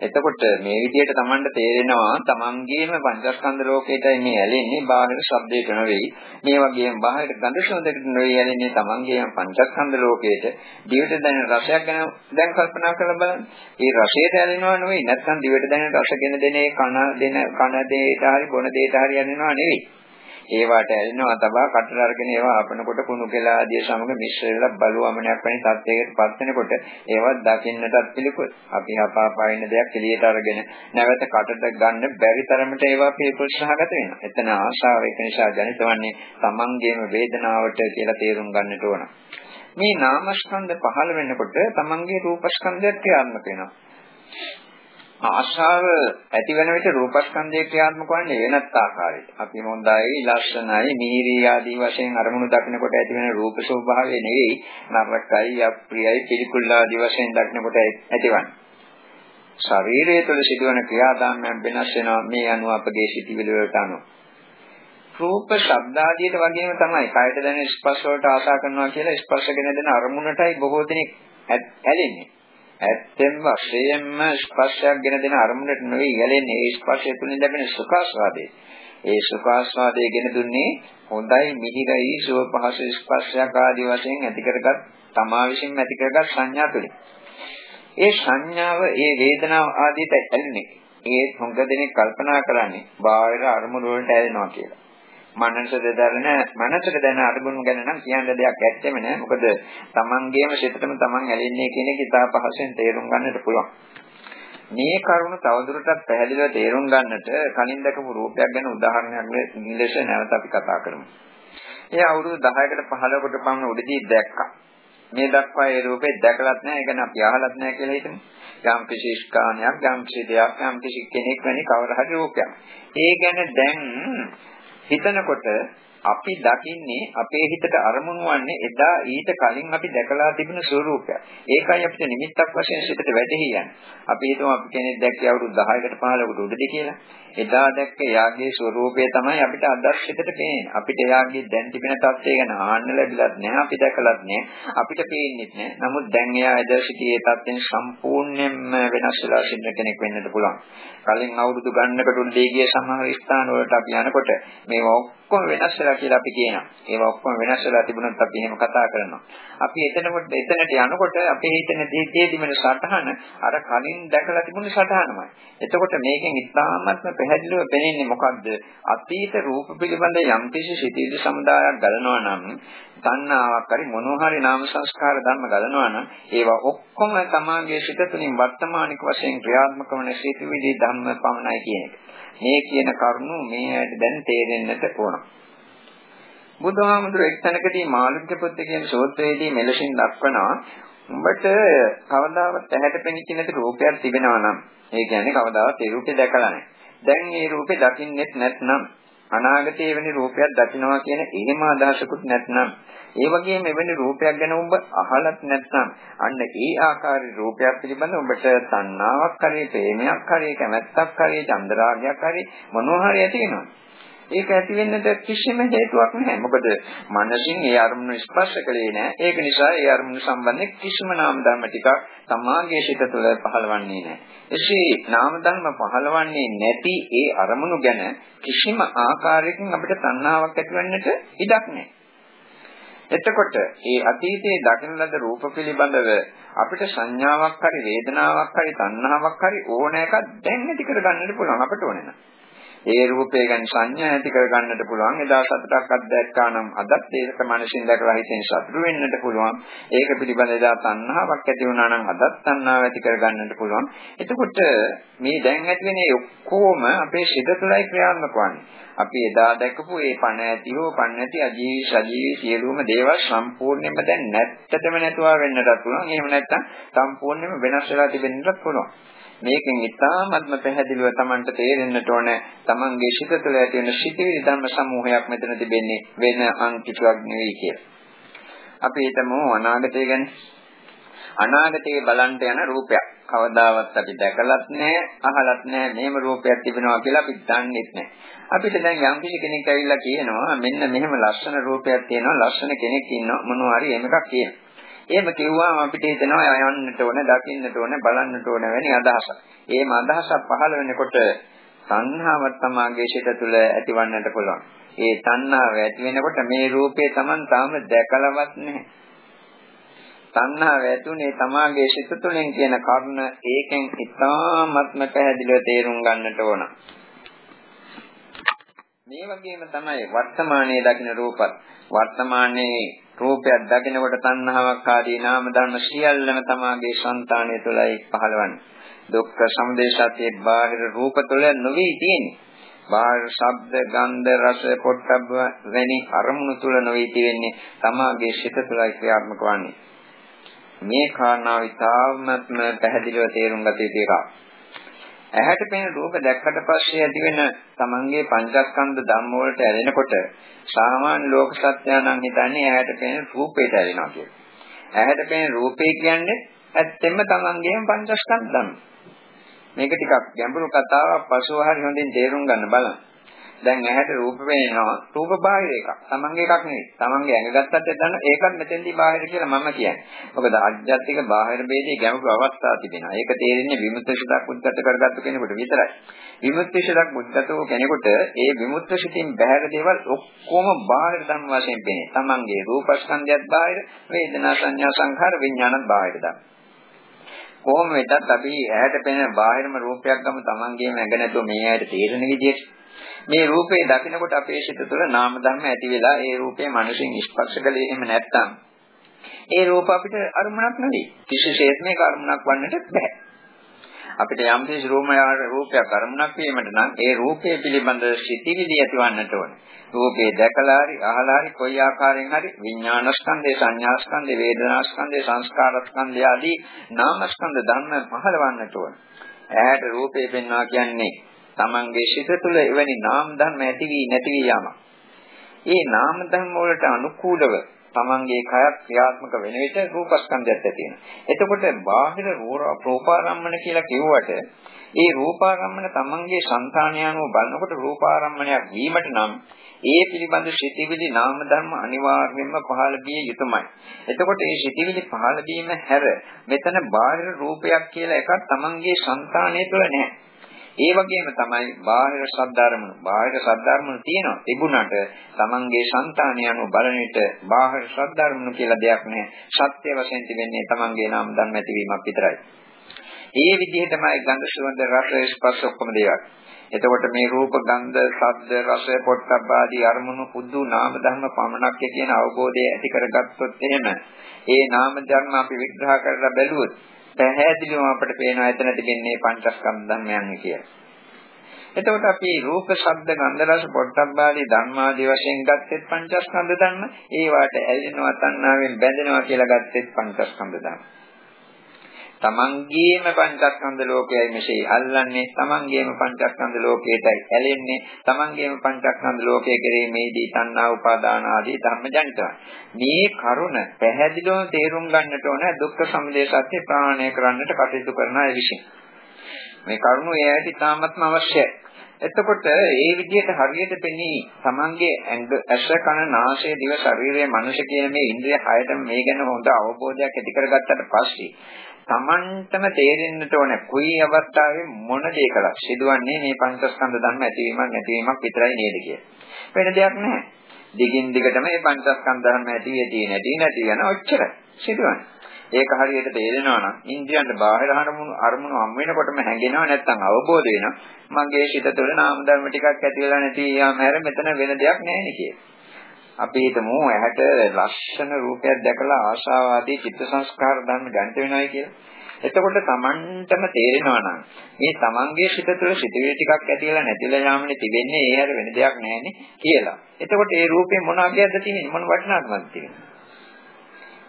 එතකොට මේ විදිහට Tamanට තේරෙනවා Tamanගේම පංචස්කන්ධ ලෝකයටයි මේ ඇලෙන්නේ බාහිර ශබ්දයක නෙවෙයි. මේ වගේම බාහිර ගඳ සුවඳකට නෙවෙයි ඇලෙන්නේ Tamanගේම පංචස්කන්ධ ලෝකයට. දිවට දැනෙන රසයක් ගැන දැන් කල්පනා කරලා බලන්න. ඒ රසයට ඇලෙනවා නෙවෙයි. නැත්නම් දිවට දැනෙන රසගෙන දෙන කන දෙන කන දෙයට හරි බොන දෙයට හරි ඇලෙනවා නෙවෙයි. ඒවට ඇලෙනවා තබා කටට අරගෙන ඒවා අපනකොට කුණු කෙලා ආදී සමග මිශ්‍ර වෙලා බලුවමනක් වැනි තත්යකට පත් වෙනකොට ඒවත් දකින්නටත් පිළිකුල්. අපි හපාපායින දෙයක් එළියට අරගෙන නැවත කටට ගන්න බැරි තරමට ඒවා පිළිපොස්සහගත වෙනවා. එතන ආශාව ඒක නිසා ජනිතවන්නේ තමන්ගේම වේදනාවට කියලා තේරුම් ගන්නට ඕන. මේ නාමස්කන්ධ පහළ වෙනකොට තමන්ගේ රූපස්කන්ධයත් ක්‍රියාත්මක වෙනවා. ආශාව ඇති වෙන විට රූපස්කන්ධය ක්‍රියාත්මක වන්නේ වෙනත් ආකාරයකට. අපි හොඳයි, ලස්සනයි, මීරි ආදී වශයෙන් අරමුණු දකිනකොට ඇති වෙන රූප ස්වභාවය නෙවෙයි නරකයි, අප්‍රියයි, පිළිකුල් ආදී වශයෙන් දකිනකොට ඇතිවන්නේ. ශරීරය තුළ සිදුවන ක්‍රියාදාමයන් වෙනස් වෙනවා මේ අනුව අපගේ සිටිවිලි වලට අනුව. රූප ශබ්ද ආදියට වගේම තමයි කයට දැනෙන ස්පර්ශ වලට ආශා කරනවා කියලා ස්පර්ශගෙන දෙන අරමුණටයි බොහෝ දෙනෙක් ඇලෙන්නේ. ඇත්තෙන් වශයෙන්ම ස්පර්ශයක් ගෙන දෙන අරමුණට නෙවෙයි ගැලෙන්නේ ඒ ස්පර්ශය තුලින් ලැබෙන සුඛාස්වාදය. ඒ සුඛාස්වාදය ගෙන දුන්නේ හොඳයි මිහිරයි සුව පහසු ස්පර්ශයක් ආදී වශයෙන් ඇති කරගත් තමා විසින් ඇති කරගත් සංඥා තුලින්. ඒ සංඥාව ඒ වේදනාව ආදීට ඇලෙන්නේ. ඒ හොඟ දෙනෙක් කල්පනා කරන්නේ බාහිර අරමුණු වලට ඇලෙනවා කියලා. මනසට දැනෙන මනසට දැනෙන අරමුණු ගැන නම් කියන්න දෙයක් ඇත්තෙම නෑ. මොකද තමන්ගේම සිතටම තමන් ඇලෙන්නේ කියන එක ඉතා පහසෙන් තේරුම් ගන්නට පුළුවන්. මේ කරුණ තවදුරටත් පැහැදිලිව තේරුම් ගන්නට කලින් දැකපු රූපයක් ගැන උදාහරණයක් ලෙස නැවත අපි කතා කරමු. ඒ අවුරුදු 10කට 15කට පමණ උඩදී දැක්කා. මේ දක්වා ඒ රූපේ දැකලත් නැහැ, ඒක නම් අපි අහලත් නැහැ කියලා හිතමු. යම් කිසි ස්ථානයක්, යම් කිසි දෙයක්, යම් කිසි කෙනෙක් වැනි කවර හරි රූපයක්. ඒ ගැන දැන් හිතනකොට අපි දකින්නේ අපේ හිතට අරමුණු වන්නේ එදා ඊට කලින් අපි දැකලා තිබුණු ස්වરૂපය. ඒකයි අපිට නිමිත්තක් වශයෙන් සිතට වැටහි යන්නේ. අපි හිතමු අපි කෙනෙක් දැක්කේ අවුරුදු 10කට 15කට උඩදී කියලා. එදා දැක්ක එයාගේ ස්වરૂපය තමයි අපිට අදර්ශිතට පේන්නේ. අපිට එයාගේ දැන් තිබෙන තත්ත්වය ගැන ආන්න ලැබිලත් නැහැ. අපි දැකලත් නැහැ. අපිට පේන්නේත් නැහැ. නමුත් දැන් එයා එදා සිටියේ තත්ත්වෙන් සම්පූර්ණයෙන්ම වෙනස් වෙලා සිටින කෙනෙක් වෙන්නත් පුළුවන්. කලින් අවුරුදු ගන්නකට උඩදී ගිය සමහර ස්ථාන වලට අපි යනකොට මේවා ඔක්කොම වෙනස් වෙලා කියලා අපි කියනවා. ඒවා ඔක්කොම වෙනස් වෙලා තිබුණොත් අපි එහෙම කතා කරනවා. අපි එතනකොට එතනට යනකොට අපේ හිතන දේ තිබෙන සටහන අර කලින් දැකලා තිබුණ සටහනමයි. එතකොට මේකෙන් ඉතාමත්ම පැහැදිලිව පෙනෙන්නේ මොකද්ද? අතීත රූප පිළිබඳ යම් කිසි සිතිවිලි සමුදායක් ගලනවා නම් තණ්හාවක් හරි මොනවා හරි නාම සංස්කාර ධර්ම ගලනවා නම් ඒවා ඔක්කොම තමාගේ සිත තුළින් වර්තමානික වශයෙන් ක්‍රියාත්මක වන සිතිවිලි ධර්ම පමණයි කියන එක. මේ කියන කරුණු මේ දැන් තේරෙන්නට ඕන. බුදුහාමුදුර එක්තැනකදී මාළුක්‍ය පුත්ත කියන ශෝත්‍රයේදී මෙලෙසින් දක්වනවා උඹට කවදාවත් ඇහැට පෙනිච්ච නැති රූපයක් තිබෙනවා නම් ඒ කියන්නේ කවදාවත් ඒ රූපේ දැකලා නැහැ. දැන් මේ රූපේ දකින්නෙත් නැත්නම් අනාගතයේ වෙන රූපයක් දකින්නවා කියන එහෙම අදහසකුත් නැත්නම් ඒ වගේම එවැනි රූපයක් ගැන ඔබ අහලත් නැත්නම් අන්න ඒ ආකාරයේ රූපයක් පිළිබඳ ඔබට තණ්හාවක් හරි ප්‍රේමයක් හරි කැමැත්තක් හරි චන්දරාගයක් හරි මොනවා හරි ඇති වෙනවා ඒක ඇති වෙන්නට කිසිම හේතුවක් නැහැ. මොකද මනසින් ඒ අරමුණු ස්පර්ශ කළේ නැහැ. ඒක නිසා ඒ අරමුණු සම්බන්ධයෙන් කිසිම නාම ධර්ම ටිකක් තමාගේ සිත තුළ පහළවන්නේ නැහැ. එසේ නාම ධර්ම පහළවන්නේ නැති ඒ අරමුණු ගැන කිසිම ආකාරයකින් අපිට තණ්හාවක් ඇතිවෙන්නට ඉඩක් නැහැ. එතකොට මේ අතීතයේ දකින ලද රූප පිළිබඳව අපිට සංඥාවක් හරි වේදනාවක් හරි තණ්හාවක් හරි ඕන එකක් දැන් ඇති කරගන්නට පුළුවන් අපිට ඕනේ නැහැ. ඒ රූපය ගැන සංඥා ඇති කර ගන්නට පුළුවන්. එදා සතුටක් අත්දැක්කා නම් අදත් ඒක මනසින් දැකලා හිතෙන් සතුට වෙන්නට පුළුවන්. ඒක පිළිබඳ එදා තණ්හාවක් ඇති වුණා නම් අදත් තණ්හාව ඇති කර ගන්නට පුළුවන්. එතකොට මේ දැන් ඇති වෙන ඔක්කොම අපේ සිත තුළයි ක්‍රියාත්මක වන්නේ. අපි එදා දැකපු ඒ පණ ඇති හෝ පණ නැති අජීවී සජීවී සියලුම දේවල් සම්පූර්ණයෙන්ම දැන් නැත්තටම නැතුවා වෙන්නටත් පුළුවන්. එහෙම නැත්නම් සම්පූර්ණයෙන්ම වෙනස් වෙලා තිබෙන්නටත් පුළුවන්. මේකෙන් ඉතාමත්ම පැහැදිලිව Tamanට තේරෙන්නට ඕන Tamanගේ ශිත තුළ ඇති වෙන ශිතිවිලි ධර්ම සමූහයක් මෙතන තිබෙන්නේ වෙන අන් කිසිවක් නෙවෙයි කියලා. අපි හිතමු අනාගතය ගැන. අනාගතයේ බලන්ට යන රූපයක්. කවදාවත් අපි දැකලත් නැහැ, අහලත් නැහැ. මේම රූපයක් තිබෙනවා කියලා අපි දන්නේ නැහැ. අපිට දැන් යම් කිසි කෙනෙක් ඇවිල්ලා කියනවා මෙන්න මෙහෙම ලස්සන රූපයක් තියෙනවා, ලස්සන කෙනෙක් ඉන්නවා මොනවා හරි එහෙම එකක් කියනවා. එහෙම කිව්වම අපිට හිතෙනවා යන්නට ඕන, දකින්නට ඕන, බලන්නට ඕන වැනි අදහසක්. එහෙම අදහසක් පහළ වෙනකොට සංහාවක් තමාගේ සිත තුළ ඇතිවන්නට පුළුවන්. ඒ තණ්හාව ඇති වෙනකොට මේ රූපේ Taman තාම දැකලවත් නැහැ. තණ්හාව ඇතුනේ තමාගේ සිත තුළින් කියන කර්ණ ඒකෙන් ඉතාමත්ම පැහැදිලිව තේරුම් ගන්නට ඕන. මේ වගේම තමයි වර්තමානයේ දකින්න රූපත් වර්තමානයේ රූපයක් දකිනකොට තණ්හාවක් ආදී නාම ධර්ම සියල්ලම තමාගේ సంతාණය තුළයි පහළවන්නේ. දුක්ඛ සමුදය සත්‍යයේ බාහිර රූප තුළ නොවේ තියෙන්නේ. බාහිර ශබ්ද, ගන්ධ, රස, පොට්ටබ්බ වැනි අරමුණු තුළ නොවේ තියෙන්නේ. තමාගේ සිත තුළයි ක්‍රියාත්මක වන්නේ. මේ කාරණාව ඉතාමත්ම පැහැදිලිව තේරුම් ගත යුතු එකක්. ඇහැට පෙනෙන රූප දැක්කට පස්සේ ඇතිවෙන තමන්ගේ පංචස්කන්ධ ධම්ම වලට ඇලෙනකොට සාමාන්‍ය ලෝක සත්‍යයන් නම් හිතන්නේ ඇහැට පෙනෙන රූපයට ඇලෙනවා කියලා. ඇහැට පෙනෙන රූපේ කියන්නේ ඇත්තෙන්ම තමන්ගේම පංචස්කන්ධ ධම්ම. මේක ටිකක් ගැඹුරු කතාවක් පසුව හරි හොඳින් තේරුම් ගන්න බලන්න. දැන් ඇහැට රූප පේනවා. රූප බාහිර එකක්. තමන්ගේ එකක් නෙවෙයි. තමන්ගේ ඇඟ ගත්තත් එතන ඒකත් මෙතෙන්දී බාහිර කියලා මම කියන්නේ. මොකද අධ්‍යාත්මික බාහිර ભેදේ ගැඹුරු අවස්ථා තිබෙනවා. ඒක තේරෙන්නේ විමුක්ත සිතක් උද්ගත කරගත්තු කෙනෙකුට විතරයි. විමුක්ත සිතක් උද්ගත වූ කෙනෙකුට ඒ විමුක්ත සිතින් බැහැර දේවල් ඔක්කොම බාහිර ධර්ම වශයෙන් පේන්නේ. තමන්ගේ රූපස්කන්ධයත් බාහිර, වේදනා සංඥා සංඛාර විඥානත් බාහිර ධර්ම. කොහොම වෙතත් අපි ඇහැට පෙනෙන බාහිරම රූපයක් ගම තමන්ගේම ඇඟ නැතුව මේ ඇයට තේරෙන විදිහට මේ රූපේ දකිනකොට අපේ සිත තුළ නාම ධර්ම ඇති වෙලා ඒ රූපේ මනසින් ස්පර්ශ කළේ එහෙම නැත්නම් ඒ රූප අපිට අරමුණක් නෙවෙයි. කිසිසේත් මේක අරමුණක් වන්නට බෑ. අපිට යම් කිසි රූපයක් අරමුණක් වීමට නම් ඒ රූපය පිළිබඳ සිතිවිලි ඇතිවන්නට ඕනේ. රූපේ දැකලා හරි අහලා හරි කොයි ආකාරයෙන් හරි විඥානස්කන්ධේ සංඥාස්කන්ධේ වේදනාස්කන්ධේ සංස්කාරස්කන්ධය ආදී නාමස්කන්ධ ධර්ම පහළවන්නට ඕනේ. ඇහැට රූපේ පෙන්වා කියන්නේ තමන්ගේ ශිර තුළ එවැනි නාම ධර්ම ඇති වී නැති වී යනවා. ඒ නාම ධර්ම වලට අනුකූලව තමන්ගේ කය ක්‍රියාත්මක වෙන විට රූපස්කන්ධයත් ඇති වෙනවා. එතකොට බාහිර රූපාරම්මන කියලා කිව්වට ඒ රූපාරම්මන තමන්ගේ సంతාණය අනුව බලනකොට රූපාරම්මනයක් වීමට නම් ඒ පිළිබඳ ශිතිවිලි නාම ධර්ම අනිවාර්යයෙන්ම පහළ ගිය යුතුයමයි. එතකොට මේ ශිතිවිලි පහළ හැර මෙතන බාහිර රූපයක් කියලා එකක් තමන්ගේ సంతාණය තුළ නැහැ. ඒ වගේම තමයි බාහිර ශබ්දාරමුණු. බාහිර ශබ්දාරමුණු තියෙනවා. තිබුණාට Tamanගේ సంతානිය අනුව බලන විට බාහිර ශබ්දාරමුණු කියලා දෙයක් නැහැ. සත්‍ය වශයෙන් තිබෙන්නේ Tamanගේ නාම ධර්ම ඇතිවීමක් විතරයි. ඒ විදිහටමයි ගන්ධ සුවඳ රස ස්පර්ශ ඔක්කොම දේවල්. එතකොට මේ රූප ගන්ධ ශබ්ද රස පොට්ටබ්බ ආදී අරමුණු පුදු නාම ධර්ම පමණක් කියන අවබෝධය ඇති කරගත්තොත් එහෙම ඒ නාම ධර්ම අපි විග්‍රහ කරලා බැලුවොත් පැහැදිලිවම අපිට පේනවා එතන තිබෙන්නේ පංචස්කන්ධ ධර්මයන් කියලා. එතකොට අපි රූප, ශබ්ද, ගන්ධ, රස, පොට්ටබ්බාදී ධර්මාදී වශයෙන් ගත්තෙත් පංචස්කන්ධ ධර්ම, ඒවට ඇලෙනවා, තණ්හාවෙන් බැඳෙනවා කියලා ගත්තෙත් පංචස්කන්ධ ධර්ම. තමන්ගේම පංචස්කන්ධ ලෝකයයි මෙසේ අල්ලන්නේ තමන්ගේම පංචස්කන්ධ ලෝකයටයි ඇලෙන්නේ තමන්ගේම පංචස්කන්ධ ලෝකයේ කෙරේ මේදී තණ්හා උපාදාන ආදී ධර්ම ජනිතයි මේ කරුණ පැහැදිලිව තේරුම් ගන්නට ඕන දුක්ඛ සමුදය සත්‍ය ප්‍රාණය කරන්නට කටයුතු කරන අය විසින්. මේ කරුණ එයාට ඉතාමත්ම අවශ්‍යයි. එතකොට ඒ විදිහට හරියට පෙනී තමන්ගේ ඇඟ ඇස කන නාසය දිව ශරීරය මනස කියන මේ ඉන්ද්‍රිය හයතම මේ ගැන හොඳ අවබෝධයක් ඇති කරගත්තට පස්සේ Tamanටම තේරෙන්නට ඕන කුයි අවස්ථාවේ මොන දේ කළා සිදුවන්නේ මේ පංචස්කන්ධ ධර්ම ඇතිවීමක් නැතිවීමක් විතරයි නේද කියලා. වෙන දෙයක් නැහැ. දිගින් දිගටම මේ පංචස්කන්ධ ධර්ම ඇති වෙදී නැති නැති යන ඔච්චරයි සිදුවන්නේ. ඒක හරියට තේරෙනවා නම් ඉන්ද්‍රියන්ට බාහිර අරමුණු අරමුණු හම් වෙනකොටම හැඟෙනවා නැත්නම් අවබෝධ වෙනවා. මගේ සිත තුළ නාම ධර්ම ටිකක් ඇති වෙලා නැති යාම හැර මෙතන වෙන දෙයක් නැහැ නේ කියලා. අපි හිතමු ඇහැට ලක්ෂණ රූපයක් දැකලා ආශාවාදී චිත්ත සංස්කාර ධර්ම ගන්ට වෙනවයි කියලා. එතකොට Tamanටම තේරෙනවා නම් මේ Tamanගේ සිත තුළ සිතුවිලි ටිකක් ඇතිලා නැතිලා යාමනේ තිබෙන්නේ ඒ හැර වෙන දෙයක් නැහැනේ කියලා. එතකොට ඒ රූපේ මොන අගයක්ද තියෙන්නේ මොන වටිනාකමක්ද තියෙන්නේ?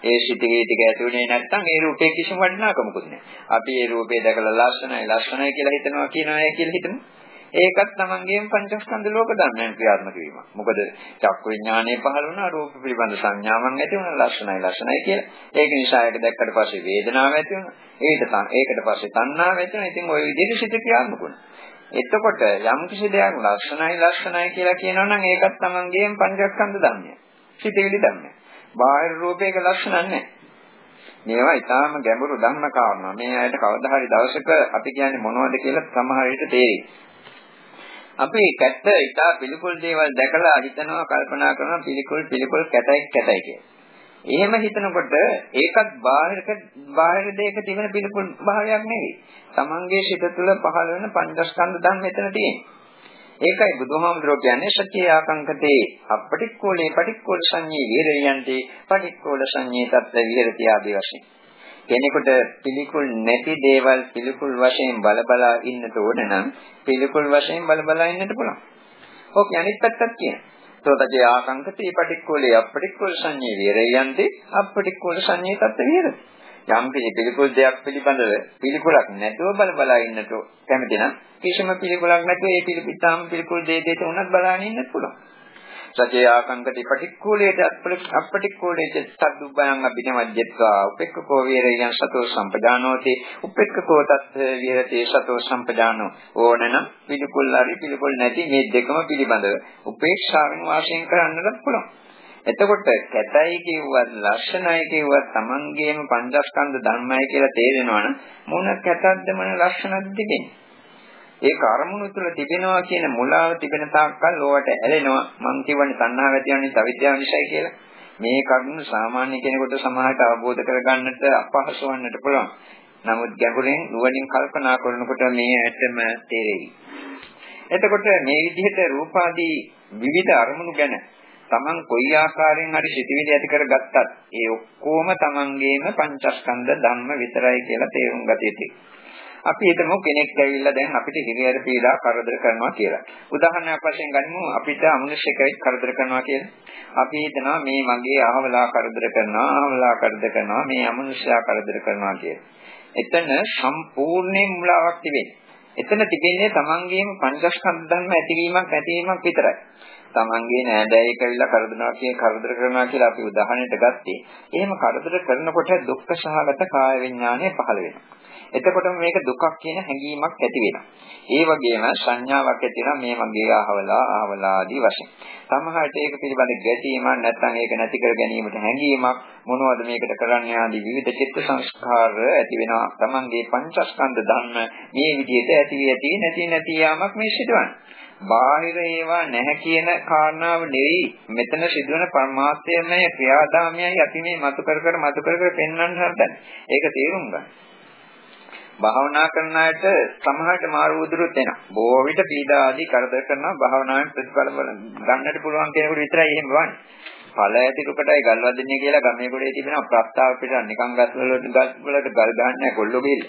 ඒ සිතුවිලි ටික ඇතුලේ නැත්නම් ඒ රූපේ කිසිම වටිනාකමකුත් නැහැ. අපි ඒ රූපේ දැකලා ලස්සනයි ලස්සනයි කියලා හිතනවා කියනවා කියලා හිතමු. ඒකත් තමන්ගේම පංචස්කන්ධ ලෝක ධර්මයන් ක්‍රියාත්මක වීම. මොකද චක්කු විඥානයේ පහළ වුණා රූප පිළිබඳ සංඥාවක් ඇති වුණා ලස්සනයි ලස්සනයි කියලා. ඒක නිසා ඒක දැක්කට පස්සේ වේදනාවක් ඇති වුණා. ඒකට ඒකට පස්සේ තණ්හාවක් ඇති වුණා. ඉතින් ওই විදිහට සිත ක්‍රියාත්මක වුණා. එතකොට යම් කිසි දෙයක් ලස්සනයි ලස්සනයි කියලා කියනවා නම් ඒකත් තමන්ගේම පංචස්කන්ධ ධර්මය. සිතවිලි ධර්මය. බාහිර රූපයක ලක්ෂණ නැහැ. මේවා ඊටාම ගැඹුරු ධර්ම කාරණා. මේ ඇයිට කවදා හරි දවසක අපි කියන්නේ මොනවද කියලා සමහර විට තේරෙයි. අපි කැත්ත ඊටා පිළිකුල් දේවල් දැකලා හිතනවා කල්පනා කරනවා පිළිකුල් පිළිකුල් කැතයි කැතයි කියලා. එහෙම හිතනකොට ඒකත් බාහිරක බාහිර දෙයක තිබෙන පිළිකුල් භාවයක් නෙවෙයි. Tamange සිත තුළ පහළ වෙන පංචස්කන්ධ ධර්ම මෙතන තියෙනවා. ඒකයි බුදුහාමුදුරුවෝ කියන්නේ සත්‍ය ආකංකතේ අපටික්කෝලේ පටික්කෝල සංඤේ විහෙරියන්ති පටික්කෝල සංඤේ තත්ත්ව විහෙරති ආදී වශයෙන්. කෙනෙකුට පිළිකුල් නැති දේවල් පිළිකුල් වශයෙන් බලබලා ඉන්නට ඕන නම් පිළිකුල් වශයෙන් බලබලා ඉන්නට පුළුවන්. ඔක අනිත් පැත්තක් කියනවා. සෝතජේ ආකංකතේ පටික්කෝලේ අපටික්කෝල සංඤේ විහෙරියන්ති අපටික්කෝල සංඤේ තත්ත්ව විහෙරති. යම් පිළිකුල් දෙයක් පිළිබඳව පිළිකුලක් නැතුව බල බලා ඉන්නට කැමති නම් කිසිම පිළිකුලක් නැතුව ඒ පිළිපිටාම පිළිකුල් දෙය දෙයට උනත් බලාගෙන ඉන්නත් පුළුවන්. සත්‍ය ආකංකටි පටික්කුලේට අපටික්කුලේට සද්දුබයං අභිනවජ්ජත්වා උපෙක්ඛකෝ වීරයන් සතෝ සම්පදානෝති උපෙක්ඛකෝ තත් විරතේ සතෝ සම්පදානෝ ඕනනම් පිළිකුල් හරි පිළිකුල් නැති මේ දෙකම පිළිබඳව උපේක්ෂාවෙන් වාසයෙන් කරන්නත් පුළුවන්. එතකොට කැතයි කිව්වත් ලක්ෂණයි කිව්වත් Tamangeම පංචස්කන්ධ ධර්මයි කියලා තේරෙනවනම් මොන කැතක්ද මොන ලක්ෂණක්ද තිබෙන්නේ. ඒ කර්මුණු තුළ තිබෙනවා කියන මුලාව තිබෙන තාක්කල් ඕවට ඇලෙනවා. මං කියවනේ තණ්හාව ඇති වෙනන්නේ අවිද්‍යාව නිසායි කියලා. මේ කරුණු සාමාන්‍ය කෙනෙකුට සමාහයට අවබෝධ කරගන්නට අපහසු වන්නට පුළුවන්. නමුත් ගැඹුරින් නුවණින් කල්පනා කරනකොට මේ ඇත්තම තේරෙයි. එතකොට මේ විදිහට රූපාදී විවිධ අරමුණු ගැන Taman කොයි ආකාරයෙන් හරි සිටිවිලි ඇති කරගත්තත් ඒ ඔක්කොම Tamanගේම පංචස්කන්ධ ධම්ම විතරයි කියලා තේරුම් ගත යුතුයි. අපි හිතමු කෙනෙක් ඇවිල්ලා දැන් අපිට හිරියර පීඩා කරදර කරනවා කියලා. උදාහරණයක් වශයෙන් ගනිමු අපිට අමනුෂ්‍ය කෙනෙක් කරදර කරනවා කියලා. අපි හිතනවා මේ මගේ අහවලා කරදර කරනවා, අහවලා කරදර කරනවා, මේ අමනුෂ්‍යයා කරදර කරනවා කියලා. එතන සම්පූර්ණයෙන් මුලාවක් තිබෙන්නේ. එතන තිබෙන්නේ තමන්ගේම පංචස්කන්ධ ධර්ම ඇතිවීමක් නැතිවීමක් විතරයි. තමන්ගේ නෑදෑයෙක් ඇවිල්ලා කරදරනවා කියන කරදර කරනවා කියලා අපි උදාහරණයට ගත්තේ. එහෙම කරදර කරනකොට දුක්ඛ සහගත කාය විඥානය පහළ වෙනවා. එතකොටම මේක දුකක් කියන හැඟීමක් ඇති වෙනවා. ඒ වගේම සංඥාවක් ඇති වෙනවා මේ මගේ අහවලා අහවලා ආදී වශයෙන්. සමහරට ඒක පිළිබඳ ගැටීමක් නැත්නම් ඒක නැති කර ගැනීමට හැඟීමක් මොනවද මේකට කරන්න ආදී විවිධ චිත්ත සංස්කාර ඇති වෙනවා. තමන්ගේ පංචස්කන්ධ ධර්ම මේ විදිහට ඇති ඇති නැති නැති යාමක් මේ සිදුවන්නේ. බාහිර ඒවා නැහැ කියන කාරණාව නෙවෙයි මෙතන සිදුවන පරමාර්ථයමය ක්‍රියාදාමයයි අපි මේ මතු කර කර මතු කර කර පෙන්වන්න හදන්නේ. ඒක තේරුම් ගන්න. භාවනා කරන අයට සමහරට මාරු උදුරුත් එනවා. බොහෝ විට පීඩා ආදී කරදර කරනවා භාවනාවෙන් ප්‍රතිඵල ගන්නට පුළුවන් කෙනෙකුට විතරයි එහෙම වන්නේ. ඵල ඇති රුකටයි ගල් වදින්නේ කියලා ගමේ ගොඩේ තිබෙන ප්‍රස්තාව පිට නිකන් ගස් වලට ගස් වලට ගල් ගන්නෑ කොල්ලෝ බෙල්ල.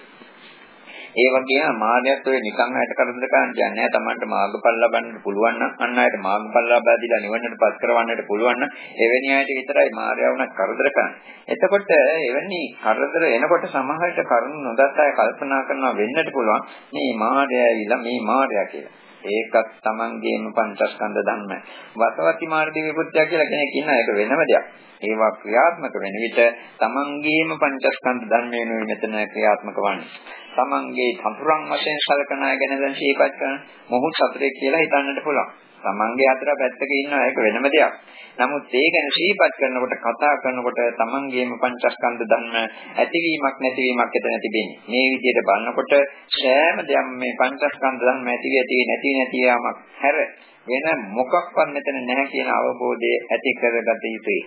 ඒ වගේම මායයත් ඔය නිකන් හැට කරදර කරන්න යන්නේ නැහැ. Tamanට මාර්ගඵල ලබන්න පුළුවන් නම් අන්න අයට මාර්ගඵල ලබා දීලා නිවන්නට පත් කරවන්නට පුළුවන් නම් එවැනි අයට විතරයි මායя වුණා කරදර කරන්නේ. එතකොට එවැනි කරදර එනකොට සමහරට කරුණ නොදත් අය කල්පනා කරනවා වෙන්නට පුළුවන් මේ මායя ඇවිල්ලා මේ මායя කියලා. ඒකත් Tamanගේම පංචස්කන්ධ ධර්ම. වසවති මාර්ග විපුත්‍ය කියලා කෙනෙක් ඉන්නා ඒක වෙනම දෙයක්. ඒවා ක්‍රියාත්මක වෙන විට Tamanගේම පංචස්කන්ධ ධර්මයෙන් මෙතන ක්‍රියාත්මක වන්නේ. Tamanගේ සතුරන් වශයෙන් සලකන අය ගැන දැන් ශීපත් කරන මොහු සතුරේ කියලා හිතන්නට පුළුවන්. තමන්ගේ අතර පැත්තක ඉන්නවා ඒක වෙනම දෙයක්. නමුත් ඒ ගැන ශීපත් කරනකොට කතා කරනකොට තමන්ගේම පංචස්කන්ධ ධර්ම ඇතිවීමක් නැතිවීමක් එතන තිබෙන්නේ. මේ විදිහට බලනකොට සෑම දෙයක්ම මේ පංචස්කන්ධ ධර්ම ඇති ඇති නැති නැති යාමක් හැර වෙන මොකක්වත් මෙතන නැහැ කියන අවබෝධය ඇති කරගත යුතුයි.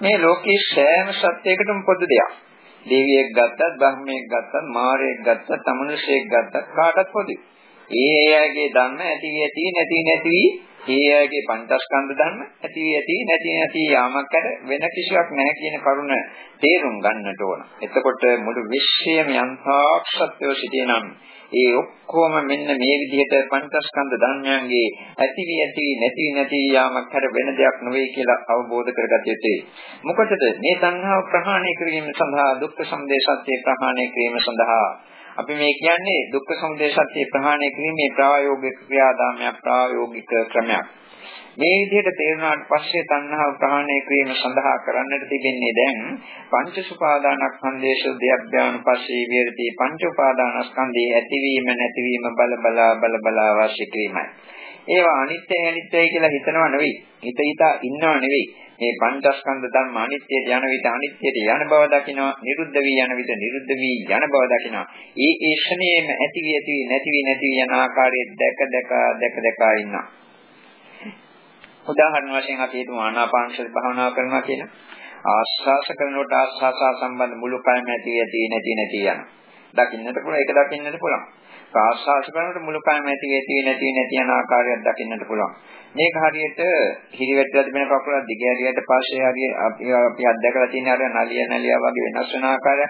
මේ ලෝකයේ සෑම සත්‍යයකටම පොදු දෙයක්. දෙවියෙක් ගත්තත්, බ්‍රහ්මයෙක් ගත්තත්, මාරයෙක් ගත්තත්, අමනුෂයෙක් ගත්තත් කාටත් පොදුයි. ඒ ඒ අයගේ ධර්ම ඇති වී ඇති නැති නැති ඒ අයගේ පංචස්කන්ධ ධර්ම ඇති වී ඇති නැති නැති යාමක් අර වෙන කිසිවක් නැහැ කියන කරුණ තේරුම් ගන්නට ඕන. එතකොට මුළු විශ්වයම යන්තාක් සත්‍යව සිටිනම් ඒ ඔක්කොම මෙන්න මේ විදිහට පංචස්කන්ධ ධර්මයන්ගේ ඇති වී ඇති නැති නැති යාමක් හර වෙන දෙයක් නෙවෙයි කියලා අවබෝධ කරගත යුතුයි. මොකටද මේ සංහාව ප්‍රහාණය කිරීම සඳහා දුක්ඛ සමුදය සත්‍ය ප්‍රහාණය කිරීම සඳහා අපි මේ කියන්නේ දුක්ඛ සමුදය සත්‍ය ප්‍රහාණය කිරීමේ ප්‍රායෝගික ක්‍රියාදාමයක් ප්‍රායෝගික ක්‍රමයක්. මේ විදිහට තේරුණාට පස්සේ තණ්හාව ප්‍රහාණය කිරීම සඳහා කරන්නට තිබෙන්නේ දැන් පංච සුපාදානස්කන්ධයේ සුද්ධයබ්බාන පස්සේ විරති පංච උපාදානස්කන්ධයේ ඇතිවීම නැතිවීම බල බලා බල බලා වාසය කිරීමයි. ඒවා අනිත්‍යයි අනිත්‍යයි කියලා හිතනව නෙවෙයි. හිත හිතා ඉන්නව නෙවෙයි. මේ පංචස්කන්ධ ධර්ම අනිත්‍යයට යන විට අනිත්‍යයට යන බව දකිනවා නිරුද්ධ වී යන විට නිරුද්ධ වී යන බව දකිනවා. ඒ ඒ ශ්‍රණයෙම ඇති වී ඇති වී නැති වී නැති වී යන ආකාරය දැක දැක දැක දැක ඉන්නවා. උදාහරණ වශයෙන් අපි හිතමු ආනාපාන සති භාවනාව කරනවා කියලා ආස්වාස කරනකොට ආස්වාස සම්බන්ධ මුළු කයම ඇති වී ඇති නැති නැති යන දකින්නට පුළුවන් ඒක දකින්නට පුළුවන්. ආස්වාස කරනකොට මුළු කයම ඇති වී ඇති නැති නැති යන ආකාරයක් දකින්නට පුළුවන්. මේක හරියට හිරිවැටලා තිබෙන කකුල දිග ඇරියට පස්සේ හරිය අපි අපි අත්දැකලා තියෙන අර නලිය නලිය වගේ වෙනස් වෙන ආකාරය.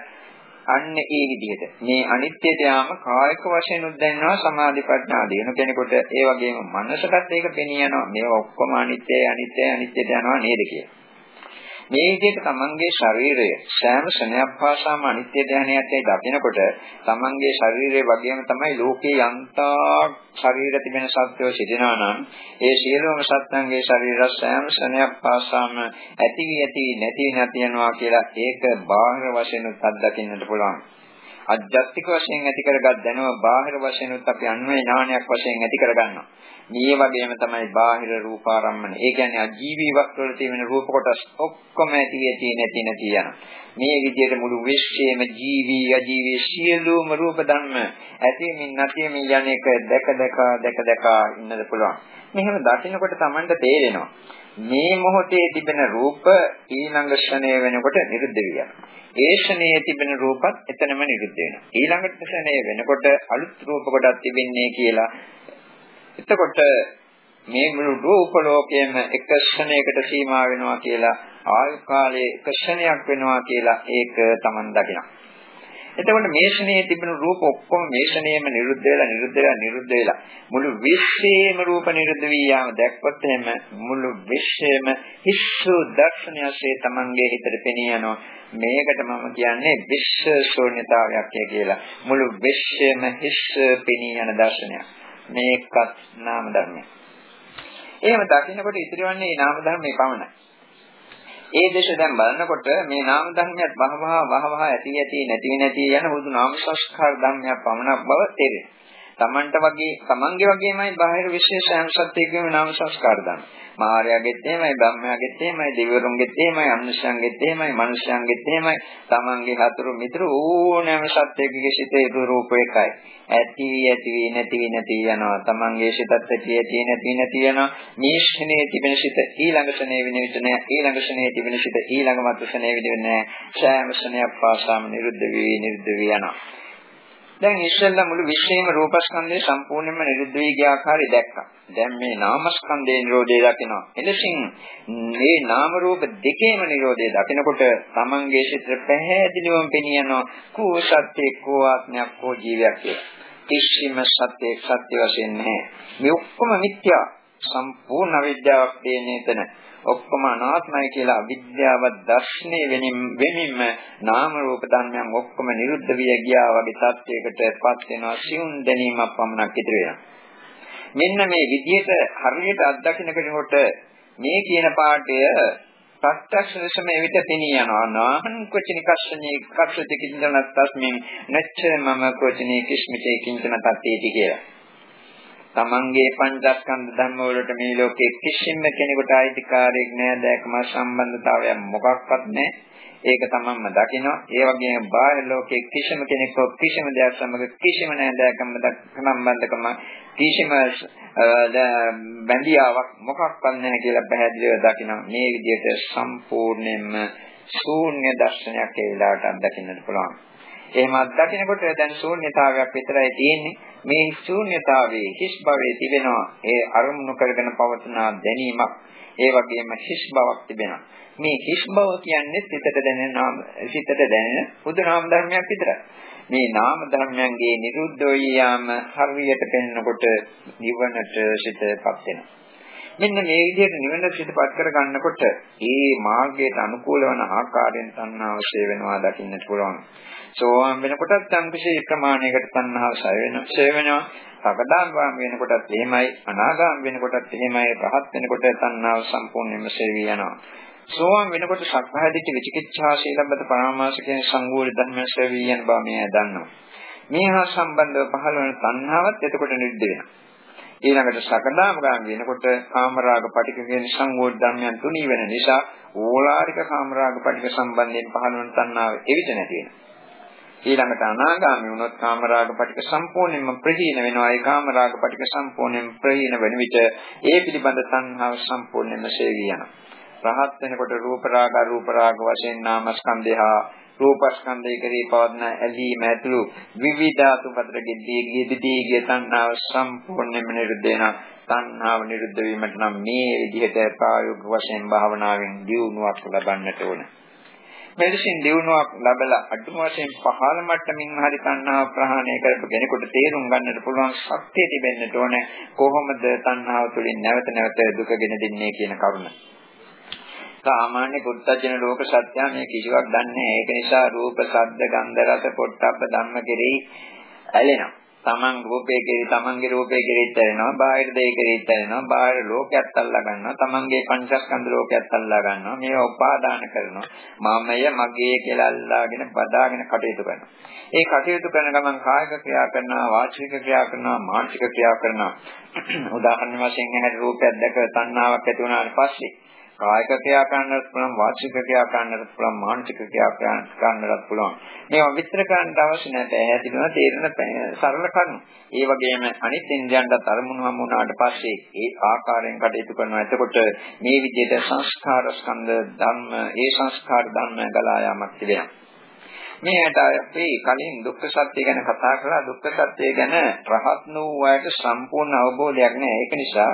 අන්න ඒ විදිහට. මේ අනිත්‍යයට යාම කායික වශයෙන් උද්දැන්නවා සමාධි ප්‍රඥා දිනු කෙනෙකුට ඒ වගේම මනසටත් ඒක පෙනී යනවා. මේ ඔක්කොම අනිත්‍යයි අනිත්‍යයි අනිත්‍යයට යනවා නේද කියලා. මේ විදිහට තමන්ගේ ශරීරය සෑම ශනයක් පාසාම අනිත්‍ය ධානයටයි දකිනකොට තමන්ගේ ශරීරය වගේම තමයි ලෝකේ යන්තා ශරීර තිබෙන සත්‍යෝ සිටිනා නම් ඒ සියලුම සත්‍යංගේ ශරීර සෑම ශනයක් පාසාම ඇති වී ඇති නැති නැති යනවා කියලා ඒක බාහිර වශයෙන් අත්දකින්නට පුළුවන්. අධ්‍යාත්මික වශයෙන් ඇති කරගත් දැනුම බාහිර වශයෙන් උත් අපි අන්වේ ඥානයක් වශයෙන් ඇති කරගන්නවා. මේ වගේම තමයි බාහිර රූපාරම්මන. ඒ කියන්නේ අජීවී වස්තුවල තියෙන රූප කොටස් ඔක්කොම ඇති ඇති නැති නැති යනවා. මේ විදිහට මුළු විශ්වයේම ජීවී අජීවී සියලුම රූප ධර්ම ඇතිමින් නැතිමින් යන එක දැක දැක දැක දැක ඉන්නද පුළුවන්. මෙහෙම දකිනකොට Tamanට තේරෙනවා. මේ මොහොතේ තිබෙන රූප ඊළඟ ක්ෂණය වෙනකොට නිරුද්ධ වෙනවා. ඒ ක්ෂණයේ තිබෙන රූපත් එතනම නිරුද්ධ වෙනවා. ඊළඟ ක්ෂණය වෙනකොට අලුත් රූප කොටක් තිබෙන්නේ කියලා එතකොට මේ මුළු රූප ලෝකයේම එක ක්ෂණයකට සීමා වෙනවා කියලා ආයු කාලයේ එක ක්ෂණයක් වෙනවා කියලා ඒක Taman දකිනවා. එතකොට මේ ශ්‍රේණියේ තිබෙන රූප ඔක්කොම මේ ශ්‍රේණියෙම නිරුද්ධ වෙලා නිරුද්ධ වෙලා නිරුද්ධ වෙලා මුළු විශ්වයේම රූප නිරුද්ධ වී යාම දැක්කොත් එහෙම මුළු විශ්වයේම හිස්සු දර්ශනයසේ Tamanගේ හිතට පෙනී යනවා. මේකට මම කියන්නේ විශ්ව ශූන්‍යතාවයක් කියලා. මුළු විශ්වයේම හිස්ස පෙනී යන දර්ශනයක්. මේකත් නාම ධර්මයක්. එහෙම දකින්නකොට ඉතිරිවන්නේ නාම ධර්මයේ පමණයි. ඒ දේශ දැන් බලනකොට මේ නාම ධර්මයක් වහවහ වහවහ ඇති ඇති නැති නැති යන බුදු නාම සංස්කාර ධර්මයක් පමණක් බව තේරෙනවා. Tamanට වගේ Tamanගේ වගේමයි බාහිර විශේෂ හැම සත්‍යයකම නාම සංස්කාර ධර්ම. මායාගෙත් එහෙමයි, බ්‍රහ්මයාගෙත් එහෙමයි, දෙවිවරුන්ගෙත් එහෙමයි, අනුෂයන්ගෙත් එහෙමයි, මනුෂ්‍යයන්ගෙත් එහෙමයි. තමන්ගේ හතුරු මිතුරු ඕනෑම සත්‍යයකගේ සිතේ රූප එකයි. ඇති ඇති නැති නැති යනවා. තමන්ගේ සිතත් ඇති ඇති නැති නැති යනවා. මේ ශ්‍රේණියේ තිබෙන සිත ඊළඟ ශ්‍රේණියේ වෙන විට නෑ. ඊළඟ ශ්‍රේණියේ තිබෙන සිත ඊළඟ මත් ශ්‍රේණියේ වෙන්නේ නෑ. සෑම ශ්‍රේණියක් පාසාම නිරුද්ධ වී නිරුද්ධ වී යනවා. දැන් ඉස්සෙල්ලා මුළු විශ්වයේම රූපස්කන්ධය සම්පූර්ණයෙන්ම නිරුද්ධ වී ගිය ආකාරය දැක්කා. දැන් මේ නාමස්කන්ධයේ නිරෝධය දකිනවා. එලෙසින් මේ නාම රූප දෙකේම නිරෝධය දකිනකොට තමන්ගේ චිත්‍ර පැහැදිලිවම පෙනී යනවා කෝ සත්‍ය කෝ ආත්මයක් කෝ ජීවයක් කියලා. කිසිම සත්‍යයක් සත්‍ය වශයෙන් නැහැ. මේ ඔක්කොම මිත්‍යා සම්පූර්ණ විද්‍යාවක් තියෙන එතන. ඔක්කොම අනාත්මයි කියලා අවිද්‍යාව දර්ශනය වෙමින්ම නාම රූප ධර්මයන් ඔක්කොම නිරුද්ධ විය ගියා වගේ තත්යකටපත් වෙනවා සියුම් දැනීමක් පමණක් ඉතිරි වෙනවා. මෙන්න මේ විදිහට හරියට අත්දකින්න කෙනෙකුට මේ කියන පාඩය ප්‍රත්‍යක්ෂ ලෙසම එවිට පෙනී යනවා නාහං කොචිනි කස්සනේ කස්සති කිඳනත් තස්මින් නැච්ච මම කොචිනි කිස්මිතේ කිංචන තත්තේටි කියලා. තමන්ගේ පංචස්කන්ධ ධර්ම වලට මේ ලෝකයේ කිසිම කෙනෙකුට අයිතිකාරයක් නෑ දැකම සම්බන්ධතාවයක් මොකක්වත් නෑ. ඒක තමන්ම දකිනවා. ඒ වගේම බාහිර ලෝකයේ කිසිම කෙනෙක් කිසිම දෙයක් සමග කිසිම නෑදෑකම සම්බන්ධකම කිසිම බැඳියාවක් මොකක්වත් නැහැ කියලා පැහැදිලිව දකිනවා. මේ විදිහට සම්පූර්ණයෙන්ම ශූන්‍ය දර්ශනයක් ඒ වෙලාවට අත්දකින්නට පුළුවන්. එහෙම අත්දකිනකොට දැන් ශූන්‍යතාවයක් විතරයි තියෙන්නේ. මේ ශූන්‍යතාවයේ හිස් භවයේ තිබෙනවා. ඒ අරමුණු කරගෙන පවතින දැනීමක්. ඒ වගේම හිස් බවක් තිබෙනවා. මේ හිස් බව කියන්නේ සිතට දැනෙන නාම සිතට දැනෙන බුදු නාම ධර්මයක් විතරයි. මේ නාම ධර්මයන්ගේ නිරුද්ධ යාම හරියට පෙන්වනකොට නිවනට සිතපත් වෙනවා. මෙන්න මේ විදිහට නිවන සිතපත් කර ගන්නකොට ඒ මාර්ගයට අනුකූල වන ආකාරයෙන් තණ්හාව ශේ වෙනවා දකින්නට පුළුවන්. සෝවාන් වෙනකොටත් සංකේෂේ ප්‍රමාණයකට තණ්හාව ශය වෙනවා. ශේ වෙනවා. සකදාගාම වෙනකොටත් එහෙමයි අනාගාම වෙනකොටත් එහෙමයි රහත් වෙනකොට තණ්හාව සම්පූර්ණයෙන්ම ශේ වී යනවා. සෝවාන් වෙනකොට සක්කායදිට්ඨි විචිකිච්ඡා සීලබ්බත පරාමාස කියන සංගෝල ධර්ම ශේ වී යන බව මෙය දන්නවා. මේ හා සම්බන්ධව පහළ වෙන තණ්හාවත් එතකොට නිරුද්ධ වෙනවා. ඊළඟට සකදාමගාමී වෙනකොට කාමරාග පටික කියන සංගෝධ ධර්මයන් තුනී වෙන නිසා ඕලාරික කාමරාග පටික සම්බන්ධයෙන් පහළ වන තණ්හාව එවිට නැති වෙනවා. ඊළඟට අනාගාමී වුණොත් කාමරාග පටික සම්පූර්ණයෙන්ම ප්‍රහීන වෙනවා. ඒ කාමරාග පටික සම්පූර්ණයෙන් ප්‍රහීන වෙන විට ඒ පිළිබඳ තණ්හාව සම්පූර්ණයෙන්ම ශේවි යනවා. රහත් වෙනකොට රූප රාග රූප රාග වශයෙන් නාමස්කන්ධය හා රූපස්කන්ධය කෙරෙහි පවත්න ඇලීම ඇතුළු විවිධාතු පතර ගෙද්දී ගියදී ගිය තණ්හාව සම්පූර්ණයෙන්ම නිරුද්ධ වෙනවා. තණ්හාව නිරුද්ධ වීමට නම් මේ විදිහට ප්‍රායෝගික වශයෙන් භාවනාවෙන් දියුණුවක් ලබන්නට ඕන. මෙලෙසින් දියුණුවක් ලැබලා අඩුම වශයෙන් පහළ මට්ටමින් හරි තණ්හාව ප්‍රහාණය කරපු කෙනෙකුට තේරුම් ගන්නට පුළුවන් ශක්තිය තිබෙන්නට ඕනේ කොහොමද තණ්හාව තුළින් නැවත නැවත දුක ගෙන දෙන්නේ කියන කරුණ. සාමාන්‍ය පුත්තජන ලෝක සත්‍ය මේ කිසිවක් දන්නේ නැහැ. ඒක නිසා රූප, ශබ්ද, ගන්ධ, රස, පොට්ටබ්බ ධම්ම කෙරෙහි ඇලෙනවා. තමන් රූපේ කෙරෙහි තමන්ගේ රූපේ කෙරෙහි ඇලෙනවා. බාහිර දෙය කෙරෙහි ඇලෙනවා. බාහිර ලෝකයක් අල්ලා ගන්නවා. තමන්ගේ පංචස්කන්ධ ලෝකයක් අල්ලා ගන්නවා. මේවා උපාදාන කරනවා. මමය මගේ කියලා අල්ලාගෙන බදාගෙන කටයුතු කරනවා. ඒ කටයුතු කරන ගමන් කායික ක්‍රියා කරනවා, වාචික ක්‍රියා කරනවා, මානසික ක්‍රියා කරනවා. උදාහරණ වශයෙන් ඇහැට රූපයක් දැක තණ්හාවක් ඇති වුණාට පස්සේ කායික ක්‍රියා කරන්නත් පුළුවන් වාචික ක්‍රියා කරන්නත් පුළුවන් මානසික ක්‍රියා කරන්නත් පුළුවන්. මේවා විස්තර කරන්න අවශ්‍ය නැහැ. පැහැදිලිව තේරෙන සරල කරුණු. ඒ වගේම අනිත් ඉන්ද්‍රයන්ට අරමුණු හමු වුණාට පස්සේ ඒ ආකාරයෙන් කටයුතු කරනවා. එතකොට මේ විදිහට සංස්කාර ස්කන්ධ ධර්ම ඒ සංස්කාර ධර්ම ගලා යාමක් තිබෙනවා. මේකට අපි කලින් දුක්ඛ සත්‍ය ගැන කතා කළා. දුක්ඛ සත්‍ය ගැන රහත් වූ අයට සම්පූර්ණ අවබෝධයක් නැහැ. ඒක නිසා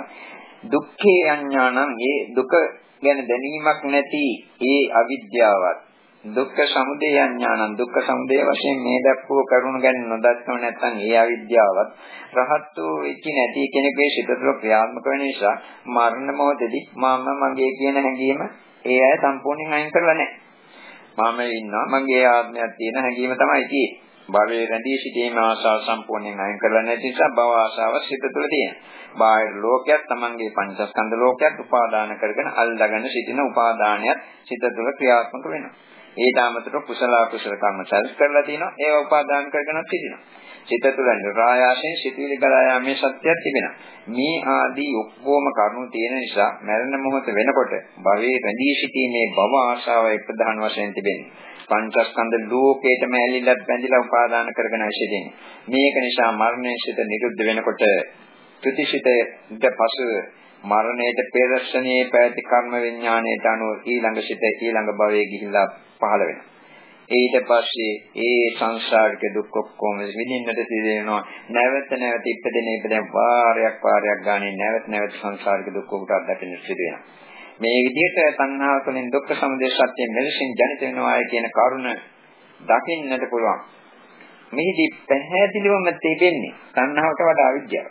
දුක්ඛේ අඥානං ඒ දුක ගැන දැනීමක් නැති ඒ අවිද්‍යාවත් දුක්ඛ සමුදය ඥානං දුක්ඛ සමුදය වශයෙන් මේ දැක්වූ කරුණු ගැන නොදක්නව නැත්නම් ඒ අවිද්‍යාවත් රහත් වූ වෙච්ච නැති කෙනෙකුගේ සිත තුළ ක්‍රියාත්මක වෙන නිසා මරණ මොහොතදී මම මගේ කියන හැඟීම ඒ අය සම්පූර්ණයෙන් අයින් කරලා නැහැ. මම ඉන්නවා මගේ ආත්මයක් තියෙන හැඟීම තමයි තියෙන්නේ. භවයේ රැඳී සිටීමේ ආශාව සම්පූර්ණයෙන් අයින් කරලා නැති නිසා භව ආශාව සිත තුළ තියෙනවා. බාහිර ලෝකයක් තමන්ගේ පංචස්කන්ධ ලෝකයක් උපාදාන කරගෙන අල්ලාගෙන සිටින උපාදානයත් සිත තුළ ක්‍රියාත්මක වෙනවා. ඊට අමතරව කුසල අකුසල කර්ම සල්ස් කරලා තිනවා ඒව උපාදාන කරගෙන සිටිනවා. සිත තුළ නිරායාසයෙන් සිටිවිලි ගලා යාමේ සත්‍යයක් තිබෙනවා. මේ ආදී ඔක්කොම කරුණු තියෙන නිසා මරණ මොහොත වෙනකොට භවයේ රැඳී සිටීමේ භව ආශාවයි ප්‍රධාන වශයෙන් තිබෙන්නේ. පංචස්කන්ධ ලෝකේටම ඇලිලා බැඳිලා උපාදාන කරගෙන සිටින්නේ. මේක නිසා මරණය සිට නිරුද්ධ වෙනකොට ප්‍රතිශිතයට පසු මරණයට පෙර ශ්‍රණයේ පැවති කර්ම විඥාණයට අනුව ඊළඟ සිත ඊළඟ භවයේ ගිහිල්ලා පහළ වෙනවා. ඊට පස්සේ ඒ සංසාරික දුක් ඔක්කොම විඳින්නට සිදෙනවා. නැවත නැවත ඉපදෙන ඉපදෙන වාරයක් වාරයක් ගානේ නැවත නැවත සංසාරික දුක් ඔකට අත්දකින්න සිදු වෙනවා. මේ විදිහට තණ්හාව තුළින් දුක්ඛ සමුදය සත්‍ය මෙලෙසින් ජනිත වෙනවා කියන කරුණ දකින්නට පුළුවන්. මෙහිදී පැහැදිලිවම තිබෙන්නේ තණ්හාවට වඩා අවිද්‍යාව.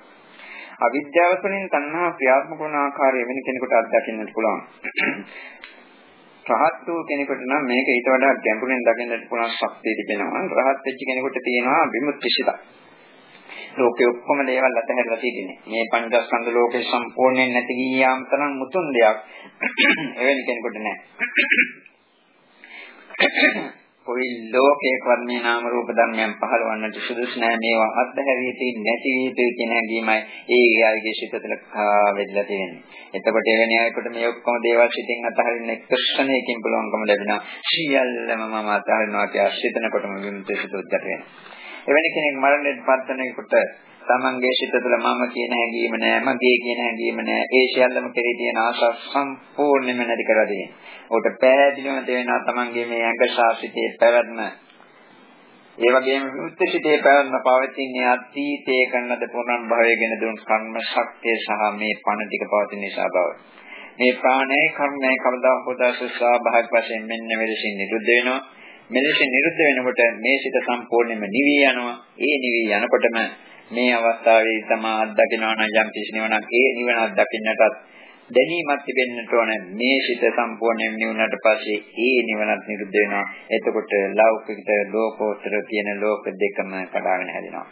අවිද්‍යාව තුළින් තණ්හා ක්‍රියාත්මක වන ආකාරය වෙන කෙනෙකුට අත්දකින්නට පුළුවන්. රහත් වූ කෙනෙකුට නම් මේක ඊට වඩා ගැඹුරින් දකින්නට පුළුවන් ශක්තිය තිබෙනවා. රහත් වෙච්ච කෙනෙකුට තියෙනවා විමුක්ති සිත. ලෝකේ ඔක්කොම දේවල් අතහැරලා තියෙන්නේ. මේ පංචස්කන්ධ ලෝකේ සම්පූර්ණයෙන් නැති ගියාම තරම් මුතුන් දෙයක් එවැනි කෙනෙකුට නැහැ. කොයි ලෝකයකවත් මේ නාම රූප ධර්මයන් පහළවන්නට සුදුසු නැහැ මේවා අත්හැරිය නැති වී කියන හැඟීමයි ඒ ආයගේ සිත තුළ වෙදලා තියෙන්නේ. එතකොට එවැනි අයකට මේ ඔක්කොම දේවල් සිතින් අතහරින්න එක් ක්ෂණයකින් පුළුවන්කම ලැබෙනවා. සියල්ලම මම අතහරිනවා කියලා සිතනකොටම විමුක්තිය සිත උද්දට වෙනවා. එවැනි කෙනෙක් මරණයට පත් වෙනකොට තමන්ගේ සිත තුළ මම කියන හැඟීම නෑ මගේ කියන හැඟීම නෑ ඒ සියල්ලම කෙරේ තියෙන ආශා සම්පූර්ණයෙන්ම නැති කරලා දෙන්නේ. උට පැහැදිලිවම තේරෙනවා තමන්ගේ මේ ඇඟ ශාසිතේ පැවැත්ම ඒ වගේම විමුක්තිසිතේ පැවැත්ම පවතින්නේ අතීතයේ කරනද පුනරන් භවයේගෙන දුන් කර්ම ශක්තිය සහ මේ පණ ටික පවතින නිසා බව. මේ ප්‍රාණයේ කර්මයේ කවදා හෝ ස්වාභාවික වශයෙන් මෙන්න මෙලෙසින් නිරුද්ධ වෙනවා. මෙලෙසින් නිරුද්ධ වෙනකොට මේ සිත සම්පූර්ණයෙන්ම නිවි යනවා. ඒ නිවි යනකොටම මේ අවස්ථාවේ තමා අත්දකිනවා නම් යම් කිසි නිවනක් ඒ නිවන අත්දකින්නටත් දැනීමක් තිබෙන්නට ඕන. මේ සිත සම්පූර්ණයෙන් නිවුණාට පස්සේ ඒ නිවනත් නිරුද්ධ වෙනවා. එතකොට ලෞකික ලෝකෝත්තර කියන ලෝක දෙකම කඩාගෙන හැදෙනවා.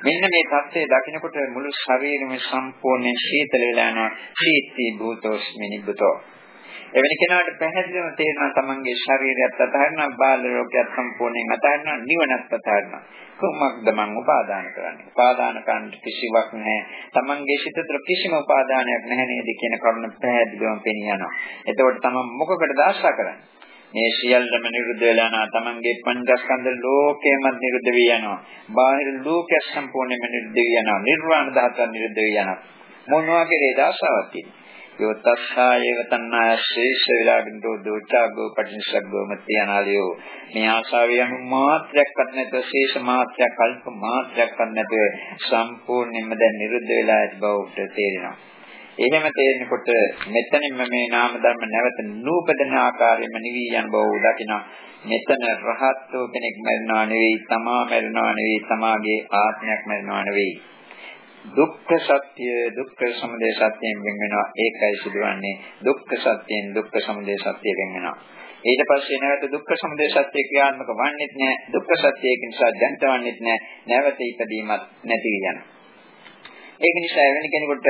මෙන්න මේ தත්ත්වය දකිනකොට මුළු ශරීරෙම සම්පූර්ණයෙන් සීතල වෙලා යනවා. සීති භූතෝස්මි නිබ්බතෝ. එවැනි කෙනාට පැහැදිලිවම තේරෙනවා තමන්ගේ ශරීරයත් අතහරිනවා බාල රෝගයත් සම්පූර්ණයෙන් අතහරිනවා නිවනත් අතහරිනවා කුමක්ද මං උපාදාන කරන්නේ උපාදාන කරන්න කිසිවක් නැහැ තමන්ගේ සිත තුළ කිසිම උපාදානයක් නැහැ නේද කියන කරුණ පැහැදිලිවම පෙනී යනවා එතකොට තමන් මොකකටද ආශා කරන්නේ මේ සියල්ලම නිරුද්ධ වෙලා යනවා. තමන්ගේ පංචස්කන්ධ ලෝකෙම නිරුද්ධ වී යනවා. බාහිර ලෝකයක් සම්පූර්ණයෙන්ම නිරුද්ධ වී යනවා. නිර්වාණ ධාතුව නිරුද්ධ වී යනවා. මොනවා කෙරේද ආශාවක් තියෙන්නේ? යොතස්සායව තණ්හාය ශේෂ විලාඩින්තෝ දෝචාගෝ පටිනිසග්ගෝ මත්‍යනාලියෝ මේ ආශාවේ අනු මාත්‍රයක්වත් නැතුව ශේෂ මාත්‍රයක් අල්ප මාත්‍රයක්වත් නැතුව සම්පූර්ණයෙන්ම දැන් නිරුද්ධ වෙලා ඇති බවට තේරෙනවා. එහෙම තේරෙනකොට මෙතනින්ම මේ නාම ධර්ම නැවත නූපදන ආකාරයෙන්ම නිවි යන බව දකිනවා. මෙතන රහත්ෝ කෙනෙක් මරනවා නෙවෙයි, තමා මරනවා නෙවෙයි, තමාගේ ආත්මයක් මරනවා නෙවෙයි. දුක්ඛ සත්‍ය දුක්ඛ සමුදය සත්‍යයෙන් වෙන් වෙනවා. ඒකයි සිදුවන්නේ. දුක්ඛ සත්‍යයෙන් දුක්ඛ සමුදය සත්‍ය වෙන් වෙනවා. ඊට පස්සේ නැවත දුක්ඛ සමුදය සත්‍ය ක්‍රියාත්මක වන්නේත් නැහැ දුක්ඛ සත්‍යයක නිසා දැනටවන්නේත් නැහැ නැවත ඉපදීමක් නැති වෙනවා ඒක නිසා එවැනි කෙනෙකුට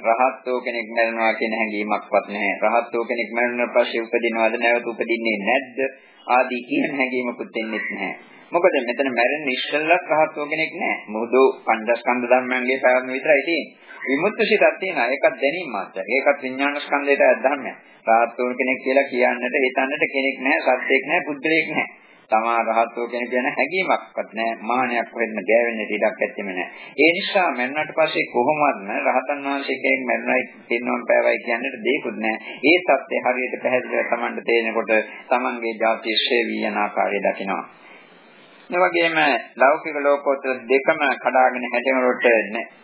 රහත්ෝ කෙනෙක් මරනවා කියන හැඟීමක්වත් නැහැ රහත්ෝ කෙනෙක් මරණ පස්සේ උපදිනවද නැවත උපදින්නේ නැද්ද? ආදී කියන හැඟීමකුත් දෙන්නේ නැහැ මොකද මෙතන මැරෙන්න ඉස්සෙල්ලත් රහත්ව කෙනෙක් නැහැ. මොහොදු පංචස්කන්ධ ධර්මයන්ගේ පැවැත්ම විතරයි තියෙන්නේ. විමුක්ත සිතක් තියෙනවා. ඒකත් දැනීම මාත්‍රයක්. ඒකත් විඥාන ස්කන්ධයට ධර්මයක්. රහත්ව කෙනෙක් කියලා කියන්නට හිතන්නට කෙනෙක් නැහැ, සත්‍යයක් නැහැ, පුද්ගලයෙක් නැහැ. තමා රහත්ව කෙනෙක් ගැන හැඟීමක්වත් නැහැ. මානයක් වෙන්න ගෑවෙන්න ඉඩක් ඇත්තෙම නැහැ. ඒ නිසා මරණට පස්සේ කොහොමවත් රහතන් වහන්සේ කෙනෙක් මරණයි පින්නවන් පෑවයි කියන්නට දෙයක්වත් නැහැ. ඒ தත්ත්වය හරියට පැහැදිලිව Tamanට තේරෙනකොට Tamanගේ ජාතිය ශ්‍රේවී යන ආකාරය දකිනවා. ඒ වගේම ලෞකික ලෝකෝත්තර දෙකම කඩාගෙන හැදෙනකොට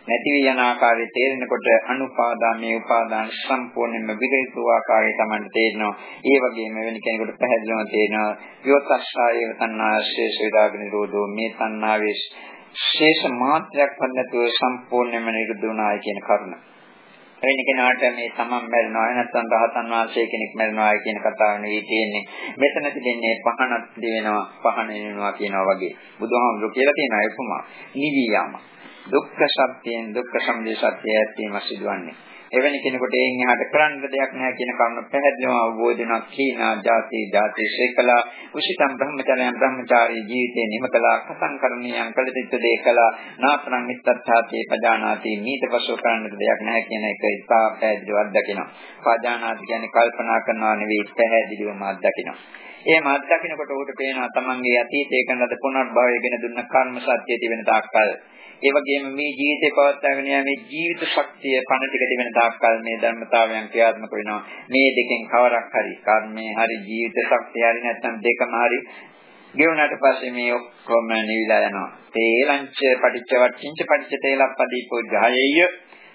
නැති වී යන ආකාරය තේරෙනකොට අනුපාදා මේ උපාදාන සම්පූර්ණයෙන්ම විගලිත වූ ආකාරය තමයි තේරෙනවා. ඒ වගේම වෙන කෙනෙකුට පැහැදිලිවම තේරෙනවා යොත්ස්සායේ තණ්හාශේෂ විදාග නිරෝධෝ මේ තණ්හාවේ ශේෂ මාත්‍රයක් නැතුව සම්පූර්ණයෙන්ම නිරුද්ධ වුණායි කියන කරුණ. වෙන කෙනාට මේ තමන් මැරෙනවා නැත්නම් රහතන් වහන්සේ කෙනෙක් මැරෙනවා කියන කතාව නෙවෙයි තියෙන්නේ. මෙතන තිබෙන්නේ පහනක් දිවෙනවා පහන වෙනවා කියනවා වගේ. බුදුහාමුදුරු කියලා තියෙන අයකුමා නිවි යාම. දුක්ඛ සත්‍යයෙන් දුක්ඛ සමුදය සත්‍යය ඇත්තීම සිදුවන්නේ. එවැනි කෙනෙකුට එයින් එහාට කරන්න දෙයක් නැහැ කියන කරුණ පැහැදිලිව අවබෝධ වෙනවා. කීනා ಜಾති ಜಾති ශේකලා උසිතම් බ්‍රහ්මචර්යයන් බ්‍රහ්මචාරී ජීවිතේ නිමකලා කසංකරණියන් කළදිච්ච දේ කළා නාපරං මිත්තත්ථාති පජානාති මීට පසු කරන්න දෙයක් නැහැ කියන එක ඉතා පැහැදිලිව අත්දකිනවා. පජානාති කියන්නේ කල්පනා කරනවා නෙවෙයි පැහැදිලිවම අත්දකිනවා. එහෙම අත්දකිනකොට උට පේනවා තමන්ගේ අතීතයේ කරන පුනර්භවයගෙන දුන්න කර්ම සත්‍ය තිබෙන තාක්කල් ඒ වගේම මේ ජීවිතේ පවත්වාගෙන යාමේ ජීවිත ශක්තිය පණ ටික තිබෙන තාක්කල් මේ ධර්මතාවයන් ක්‍රියාත්මක වෙනවා. මේ දෙකෙන් කවරක් හරි කර්මයේ හරි ජීවිත ශක්තිය හරි නැත්නම් දෙකම හරි ගෙවුනට පස්සේ මේ ඔක්කොම නිවිලා යනවා. තේලංච පටිච්ච වච්චින්ච පටිච්ච තේලප්පදීපෝ ජායෙය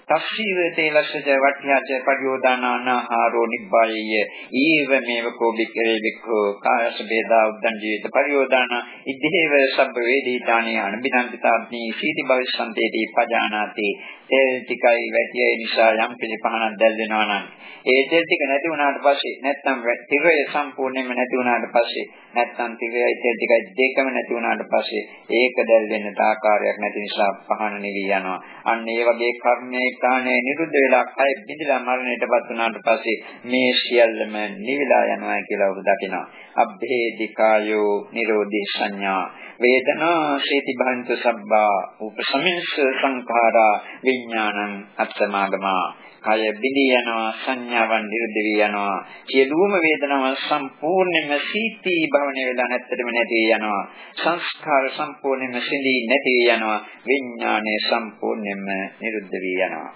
තස්සීව තේලස්සජ වට්ඨ්‍යාච පරියෝදානාහාරෝ නිබ්බායය. ඊව මේව කෝබිකේ වික්ඛෝ කායස බේදා උද්දන් ජීවිත පරියෝදාන ඉද්දේව සබ්බ වේදීතානි අනබිනන්දිතාත්නි සීති භවිස්සන්තේදී පජානාති. තෙල් ටිකයි වැටිය නිසා යම් කිසි පහනක් දැල් වෙනවා නම්. ඒ තෙල් ටික නැති වුණාට පස්සේ නැත්නම් තිරය සම්පූර්ණයෙන්ම නැති වුණාට පස්සේ නැත්නම් තිරයයි තෙල් ටිකයි දෙකම නැති වුණාට පස්සේ ඒක දැල් වෙන්න ආකාරයක් නැති නිසා පහන නිවි යනවා. අන්න ඒ වගේ කර්මයේ ස්ථානයේ නිරුද්ධ වෙලා කය බිඳලා මරණයටපත් වුණාට පස්සේ මේ සියල්ලම නිවිලා යනවා කියලා ඔබ දකිනවා. අබ්බේදිකායෝ නිරෝධි සංඥා. වේදනා සේති භන්ත සබ්බා. උපසමින්ස සංඛාරා. විඥානං අත්සමාගමා කය බිඳී යනවා සංඥාවන් නිරුද්ධ වී යනවා. සියලුම වේදනාවන් සම්පූර්ණයෙන්ම සීති භවණය වෙලා නැත්තටම නැති යනවා. සංස්කාර සම්පූර්ණයෙන්ම සිඳී නැති යනවා. විඥානය සම්පූර්ණයෙන්ම නිරුද්ධ වී යනවා.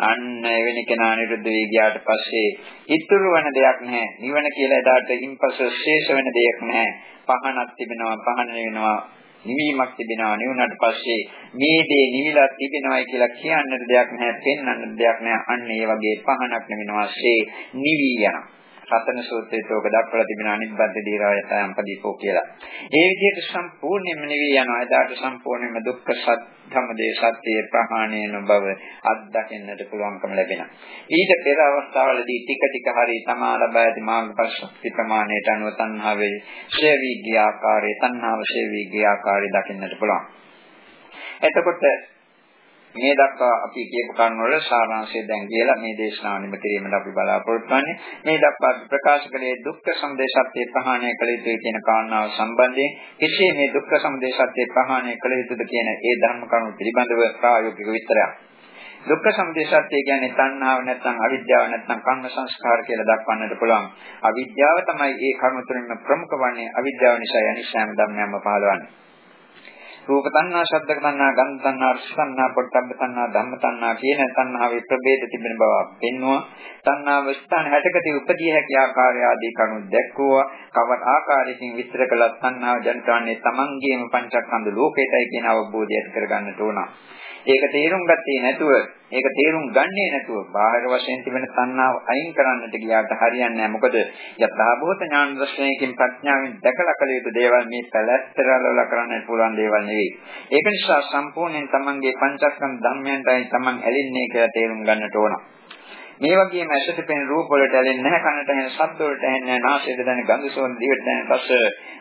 අන්න එවැනි කෙනා නිරුද්ධ වී ගියාට පස්සේ ඉතුරු වෙන දෙයක් නැහැ. නිවන කියලා එදාට ඉන්පසු ශේෂ වෙන දෙයක් නැහැ. පහනක් තිබෙනවා, පහන වෙනවා, නිවීමක් තිබෙනවා. නිවුණාට පස්සේ මේ දේ නිවිලා තිබෙනවායි කියලා කියන්නට දෙයක් නැහැ, පෙන්වන්නට දෙයක් නැහැ. අන්න ඒ වගේ පහනක් නෙවෙනවා, ශේ නිවි යනවා. රතන සූත්‍රයේ තෝක දක්වලා තිබෙන අනිබ්බද්ද දීරායතයන් පදීපෝ කියලා. ඒ විදිහට සම්පූර්ණයෙන්ම නිවි යනවා. එදාට සම්පූර්ණයෙන්ම දුක්ඛ සත්‍යමදේ සත්‍යයේ ප්‍රහාණය නොබව අත්දකින්නට පුළුවන්කම ලැබෙනවා. ඊට පෙර අවස්ථාවලදී ටික ටික හරි තමා ලබා ඇති මාර්ගඵල ශක්ති ප්‍රමාණයට අනුව තණ්හාවේ ශේවි ගිය ආකාරයේ තණ්හාව ශේවි ගිය ආකාරය දකින්නට පුළුවන්. එතකොට මේ දක්වා අපි කියපු කරුණවල සාරාංශය දැන් කියලා මේ දේශනාව නිම කිරීමට අපි බලාපොරොත්තු වෙන්නේ. මේ දක්වා ප්‍රකාශ කළේ දුක්ඛ සමුදය සත්‍ය ප්‍රහාණය කළ යුතුයි කියන කාරණාව සම්බන්ධයෙන් කෙසේ මේ දුක්ඛ සමුදය සත්‍ය ප්‍රහාණය කළ යුතුද කියන ඒ ධර්ම කරුණු පිළිබඳව ප්‍රායෝගික විස්තරයක්. දුක්ඛ සමුදය සත්‍ය කියන්නේ තණ්හාව නැත්නම් අවිද්‍යාව නැත්නම් කර්ම සංස්කාර කියලා දක්වන්නට පුළුවන්. අවිද්‍යාව තමයි ඒ කර්ම තුලින්ම ප්‍රමුඛ වන්නේ. අවිද්‍යාව නිසා යනිසෑම ධර්මයන්ම පහළවන්නේ. රූප තණ්හා, ශබ්ද තණ්හා, ගන්ධ තණ්හා, රස තණ්හා, පොට්ටබ්බ තණ්හා, ධම්ම තණ්හා කියන තණ්හාවේ ප්‍රභේද තිබෙන බව පෙන්වුවා. තණ්හාව ස්ථාන 60කට උපදී හැකි ආකාරය ආදී කරුණු දැක්වුවා. කවර ආකාරයකින් විස්තර කළත් තණ්හාව ජනිතවන්නේ තමන්ගේම පංචස්කන්ධ ලෝකයටයි කියන අවබෝධය ඇති කරගන්නට ඕන. ඒක තේරුම් ගත්තේ නැතුව ඒක තේරුම් ගන්නේ නැතුව බාහිර වශයෙන් තිබෙන තණ්හාව අයින් කරන්නට ගියාට හරියන්නේ නැහැ. මොකද යථාභූත ඥාන දර්ශනයකින් ප්‍රඥාවෙන් දැකලා කළ යුතු දේවල් මේ පැලැස්තරවල කරන්නට පුළුවන් දේවල් නෙවෙයි. ඒක නිසා සම්පූර්ණයෙන් Tamanගේ පංචස්කන්ධ ධර්මයන්ටයි Taman ඇලින්නේ කියලා තේරුම් ගන්නට ඕන. මේ වගේම ඇසට පෙනෙන රූප වලට ඇලෙන්නේ නැහැ කනට ඇහෙන ශබ්ද වලට ඇහෙන්නේ නැහැ නාසයට දැනෙන ගඳ සුවඳ දිවට දැනෙන රස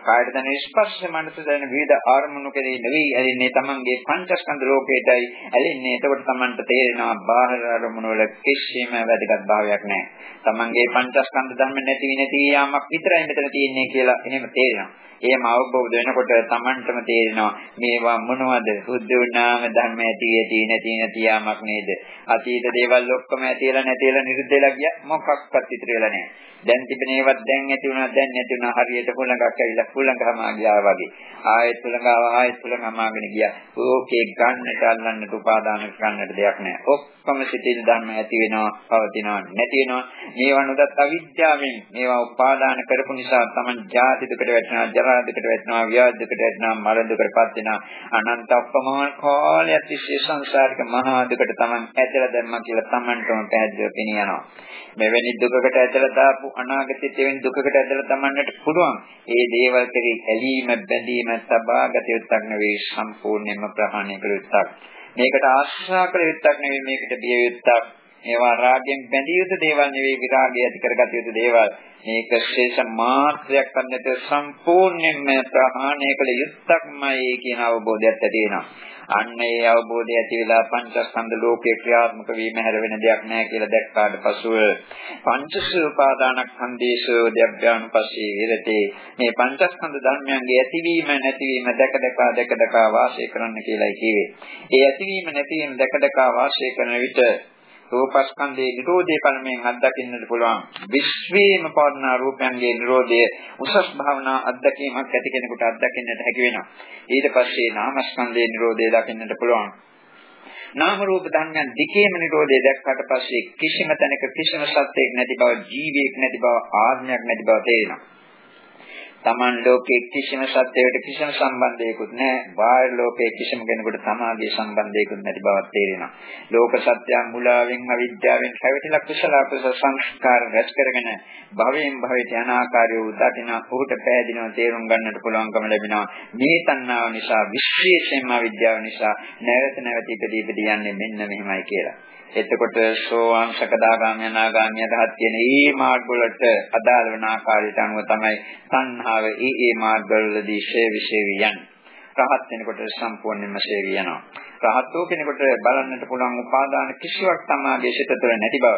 කායට දැනෙන ස්පර්ශ මනසට දැනෙන විවිධ ආරමුණු කෙරෙහි නෙවෙයි ඇලෙන්නේ තමන්ගේ පංචස්කන්ධ ලෝකයටයි ඇලෙන්නේ. එතකොට තමන්ට තේරෙනවා බාහිර ආරමුණු වල කිසිම වැදගත් භාවයක් නැහැ. තමන්ගේ පංචස්කන්ධ ධර්ම නැති නැති යාමක් විතරයි මෙතන තියෙන්නේ කියලා එහෙම තේරෙනවා. එහෙම අවබෝධ වෙනකොට Tamanටම තේරෙනවා මේවා මොනවද? සුද්ධ වුණාම ධර්ම ඇති ඇති නැති නැති යාමක් නේද? අතීත දේවල් ඔක්කොම ඇතිලා නැතිලා නිරුද්ධ වෙලා ගියා මොකක්වත් ඉතුරු වෙලා නැහැ. දැන් තිබෙන ඒවත් දැන් ඇති වුණා දැන් නැති වුණා හරියට හුලඟක් ඇවිල්ලා හුලඟම ගියා වගේ. ආයෙත් හුලඟව ආයෙත් හුලඟමාගෙන ගියා. ඕකේ ගන්නට අල්ලන්නට උපාදාන කරන්නට දෙයක් නැහැ. ඔක්කොම සිටිල් ධර්ම ඇති වෙනවා, පවතිනවා, නැති වෙනවා. මේවා නොදත් අවිද්‍යාවෙන් මේවා උපාදාන කරපු නිසා Taman ජාති දුකට වැටෙනවා, ජරා දුකට වැටෙනවා, ව්‍යාධි දුකට වැටෙනවා, මරණ දුකටපත් වෙනවා. අනන්ත අප්‍රමාණ කාලයක් තිස්සේ සංසාරික මහා දුකට Taman ඇදලා දැම්මා කියලා Tamanටම පැහැදිලිව පෙනියනවා. මෙවැනි දුකකට ඇදලා දාපු අනාගතයේ තෙවෙන දුකකට ඇදලා තමන්නට පුළුවන්. ඒ දේවල් කෙරෙහි ඇලීම බැඳීම සබාගත යුත්තක් නෙවෙයි සම්පූර්ණයෙන්ම ප්‍රහාණය කළ යුත්තක්. මේකට ආශ්‍රා කළ යුත්තක් නෙවෙයි මේකට බිය යුත්තක්. ඒවා රාගයෙන් බැඳිය යුතු දේවල් නෙවෙයි විරාගය ඇති කරගත යුතු දේවල්. මේක ශේෂ මාත්‍රයක් වන්නට සම්පූර්ණයෙන්ම ප්‍රහාණය කළ යුත්තක්මයි කියන අවබෝධයක් ඇති වෙනවා. අන්න ඒ අවබෝධය ඇති වෙලා පංචස්කන්ධ ලෝකේ ක්‍රියාත්මක වීම හැර වෙන දෙයක් නැහැ කියලා දැක්කාට පසුව පංචසූපාදානස්කන්ධේසු දෙබ්බානුපස්සී විරතේ මේ පංචස්කන්ධ ධර්මයන්ගේ ඇතිවීම නැතිවීම දැක දැක දැක දැක වාසය කරන්න කියලායි කිව්වේ. ඒ ඇතිවීම නැතිවීම දැක දැක වාසය කරන විට රූපස්කන්ධයේ නිරෝධය පළමුවෙන් අත්දකින්නට පුළුවන්. විශ්වීම පවර්ණ රූපයන්ගේ නිරෝධය උසස් භාවනා අත්දැකීමක් ඇති කෙනෙකුට අත්දකින්නට හැකි වෙනවා. ඊට පස්සේ නාමස්කන්ධයේ නිරෝධය දකින්නට පුළුවන්. නාම රූප ධර්මයන් දෙකේම නිරෝධය දැක්කට පස්සේ කිසිම තැනක කිසිම සත්‍යයක් නැති බව, ජීවියෙක් නැති බව, ආත්මයක් නැති බව තේරෙනවා. Taman ලෝකයේ කිසිම සත්‍යයකට කිසිම සම්බන්ධයකුත් නැහැ. බාහිර ලෝකයේ කිසිම කෙනෙකුට තමාගේ සම්බන්ධයකුත් නැති බවක් තේරෙනවා. ලෝක සත්‍යයන් මුලාවෙන් අවිද්‍යාවෙන් හැවටිලා කුසල අකුසල සංස්කාර රැස් කරගෙන භවයෙන් භවයට යන ආකාරය උදටින ඔහුට පෑදිනව තේරුම් ගන්නට පුළුවන්කම ලැබෙනවා. මේ තණ්හාව නිසා විශේෂයෙන්ම අවිද්‍යාව නිසා නැවත නැවත ඉදදී ඉදදී යන්නේ මෙන්න මෙහෙමයි කියලා. එතකොට සෝවාන් සකදාගාමී අනාගාමී අධහත් කියන මේ මාර්ග වලට අදාළ වන ආකාරයට අනුව තමයි සංහාව ඒ ඒ මාර්ග වලදී ශේ විශේෂ යන්නේ. රහත් වෙනකොට සම්පූර්ණයෙන්ම ශේ යනවා. රහතෝ කෙනෙකුට බලන්නට පුළුවන් උපාදාන කිසිවක් තමාගේ සිත තුළ නැති බව.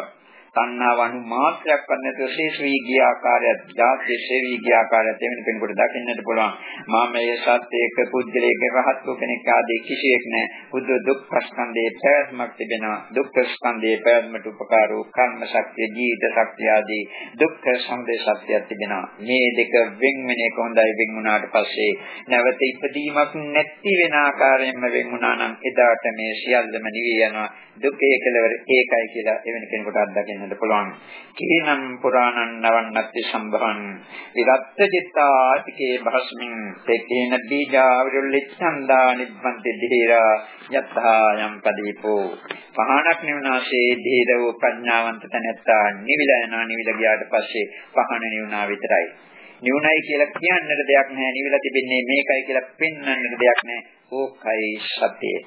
තණ්හාව අනු මාත්‍රයක්වත් නැතුව ශේෂ වී ගිය ආකාරයත්, ජාති ශේවි ගිය ආකාරයත් එවැනි කෙනෙකුට දකින්නට පුළුවන්. මා මේ සත්‍යයක පුද්ගලයක රහත් කෙනෙක් ආදී කිසියෙක් නැහැ. බුද්ධ දුක්ඛ ස්කන්ධයේ පැවැත්මක් තිබෙනවා. දුක්ඛ ස්කන්ධයේ පැවැත්මට උපකාර වූ කර්ම ශක්තිය, ජීවිත ශක්තිය ආදී දුක්ඛ සමුදය සත්‍යයක් තිබෙනවා. මේ දෙක වෙන් වෙන එක හොඳයි වෙන් වුණාට පස්සේ නැවත ඉපදීමක් නැති වෙන ආකාරයෙන්ම වෙන් වුණා නම් එදාට මේ සියල්ලම නිවි යනවා. දුකේ කෙලවර ඒකයි කියලා එවැනි කෙනෙකුට අත්දකින්නට පුළුවන්. කීනම් පුරාණං නවන්නත්ති සම්භවං විරත්ත චිත්තාතිකේ භස්මින් තේකේන බීජා විරුල්ලිච්ඡන්දා නිබ්බන්ති ධීරා යත්තා යම් පදීපෝ පහනක් නිවනාසේ ධීර වූ ප්‍රඥාවන්ත තැනැත්තා නිවිලා යනවා නිවිලා ගියාට පස්සේ පහන නිවුණා විතරයි. නිවුණයි කියලා කියන්නට දෙයක් නැහැ. නිවිලා තිබෙන්නේ මේකයි කියලා පෙන්වන්නට දෙයක් නැහැ. ඕකයි සත්‍යය.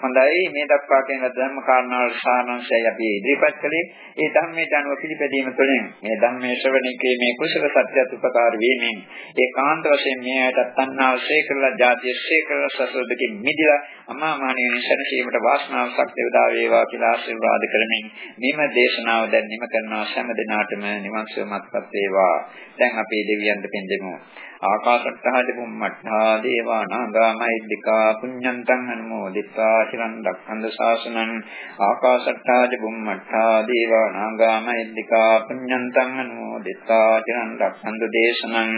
හොඳයි මේ දක්වා කියන ධර්ම කාරණාවල සාරාංශයයි අපි ඉදිරිපත් කළේ. ඒ ධර්මයට අනුව පිළිපැදීම තුළින් මේ ධර්මයේ ශ්‍රවණය කිරීමේ කුසල සත්‍යත් උපකාර වීමෙන් ඒකාන්ත වශයෙන් මේ ඇයට තණ්හාව ශේ කරලා, ජාතිය ශේ කරලා, සසෝදකින් මිදලා අමා මහ නිවන සැනසීමට වාසනාව ශක්තිය උදා වේවා කියලා ආශිර්වාද කරමින් මෙම දේශනාව දැන් නිම කරනවා හැම දිනාටම නිවන් සුවපත්පත් වේවා. දැන් අපි දෙවියන්ට පින් දෙමු. ආකාශට්ටහද බුම්මට්ටා දේවා නාගාමයිද්దికා පුඤ්ඤන්තං අනුමෝදිතා චිරන් රක්ඛන්ද ශාසනං ආකාශට්ටහද බුම්මට්ටා දේවා නාගාමයිද්దికා පුඤ්ඤන්තං අනුමෝදිතා චිරන් රක්ඛන්ද දේශනං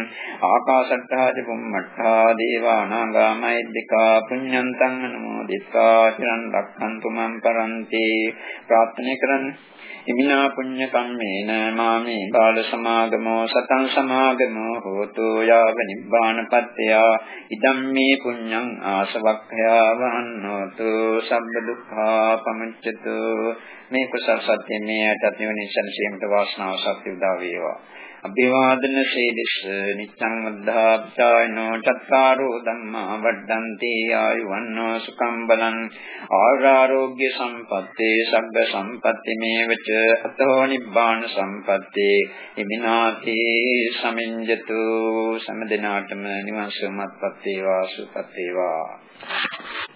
ආකාශට්ටහද බුම්මට්ටා දේවා නාගාමයිද්దికා පුඤ්ඤන්තං අනුමෝදිතා චිරන් රක්ඛන්තු මං පරන්ති ප්‍රාර්ථනා කරන්නේ ඉමිනා පුඤ්ඤ කම්මේන මාමේ බාල සමාගමෝ සතං සමාගමෝ හෝතු යාව නිබ්බානපත්ත්‍ය ඉදම්මේ පුඤ්ඤං ආසවක්ඛයා වහන්නෝතු සම්බ දුක්ඛා පමුච්ඡතු. මේ කුසල් සත්‍ය මේ ඇතත් නිවන සංසීමට වාසනාව සත්‍ය උදා වේවා. අභිවාදන සීලිස නිච්ඡං වද්ධාප්චායනෝ චත්තාරෝ ධම්මා වඩ්ඩන්ති ආයුවන්නෝ සුඛං බලං ආරෝග්‍ය සම්පත්තේ සබ්බ සම්පatti මේවච අතෝ නිබ්බාන සම්පත්තේ හිමිනාති සමිඤ්ජතු සමදිනාටම නිවන් සුවපත් වේවා සුවපත් වේවා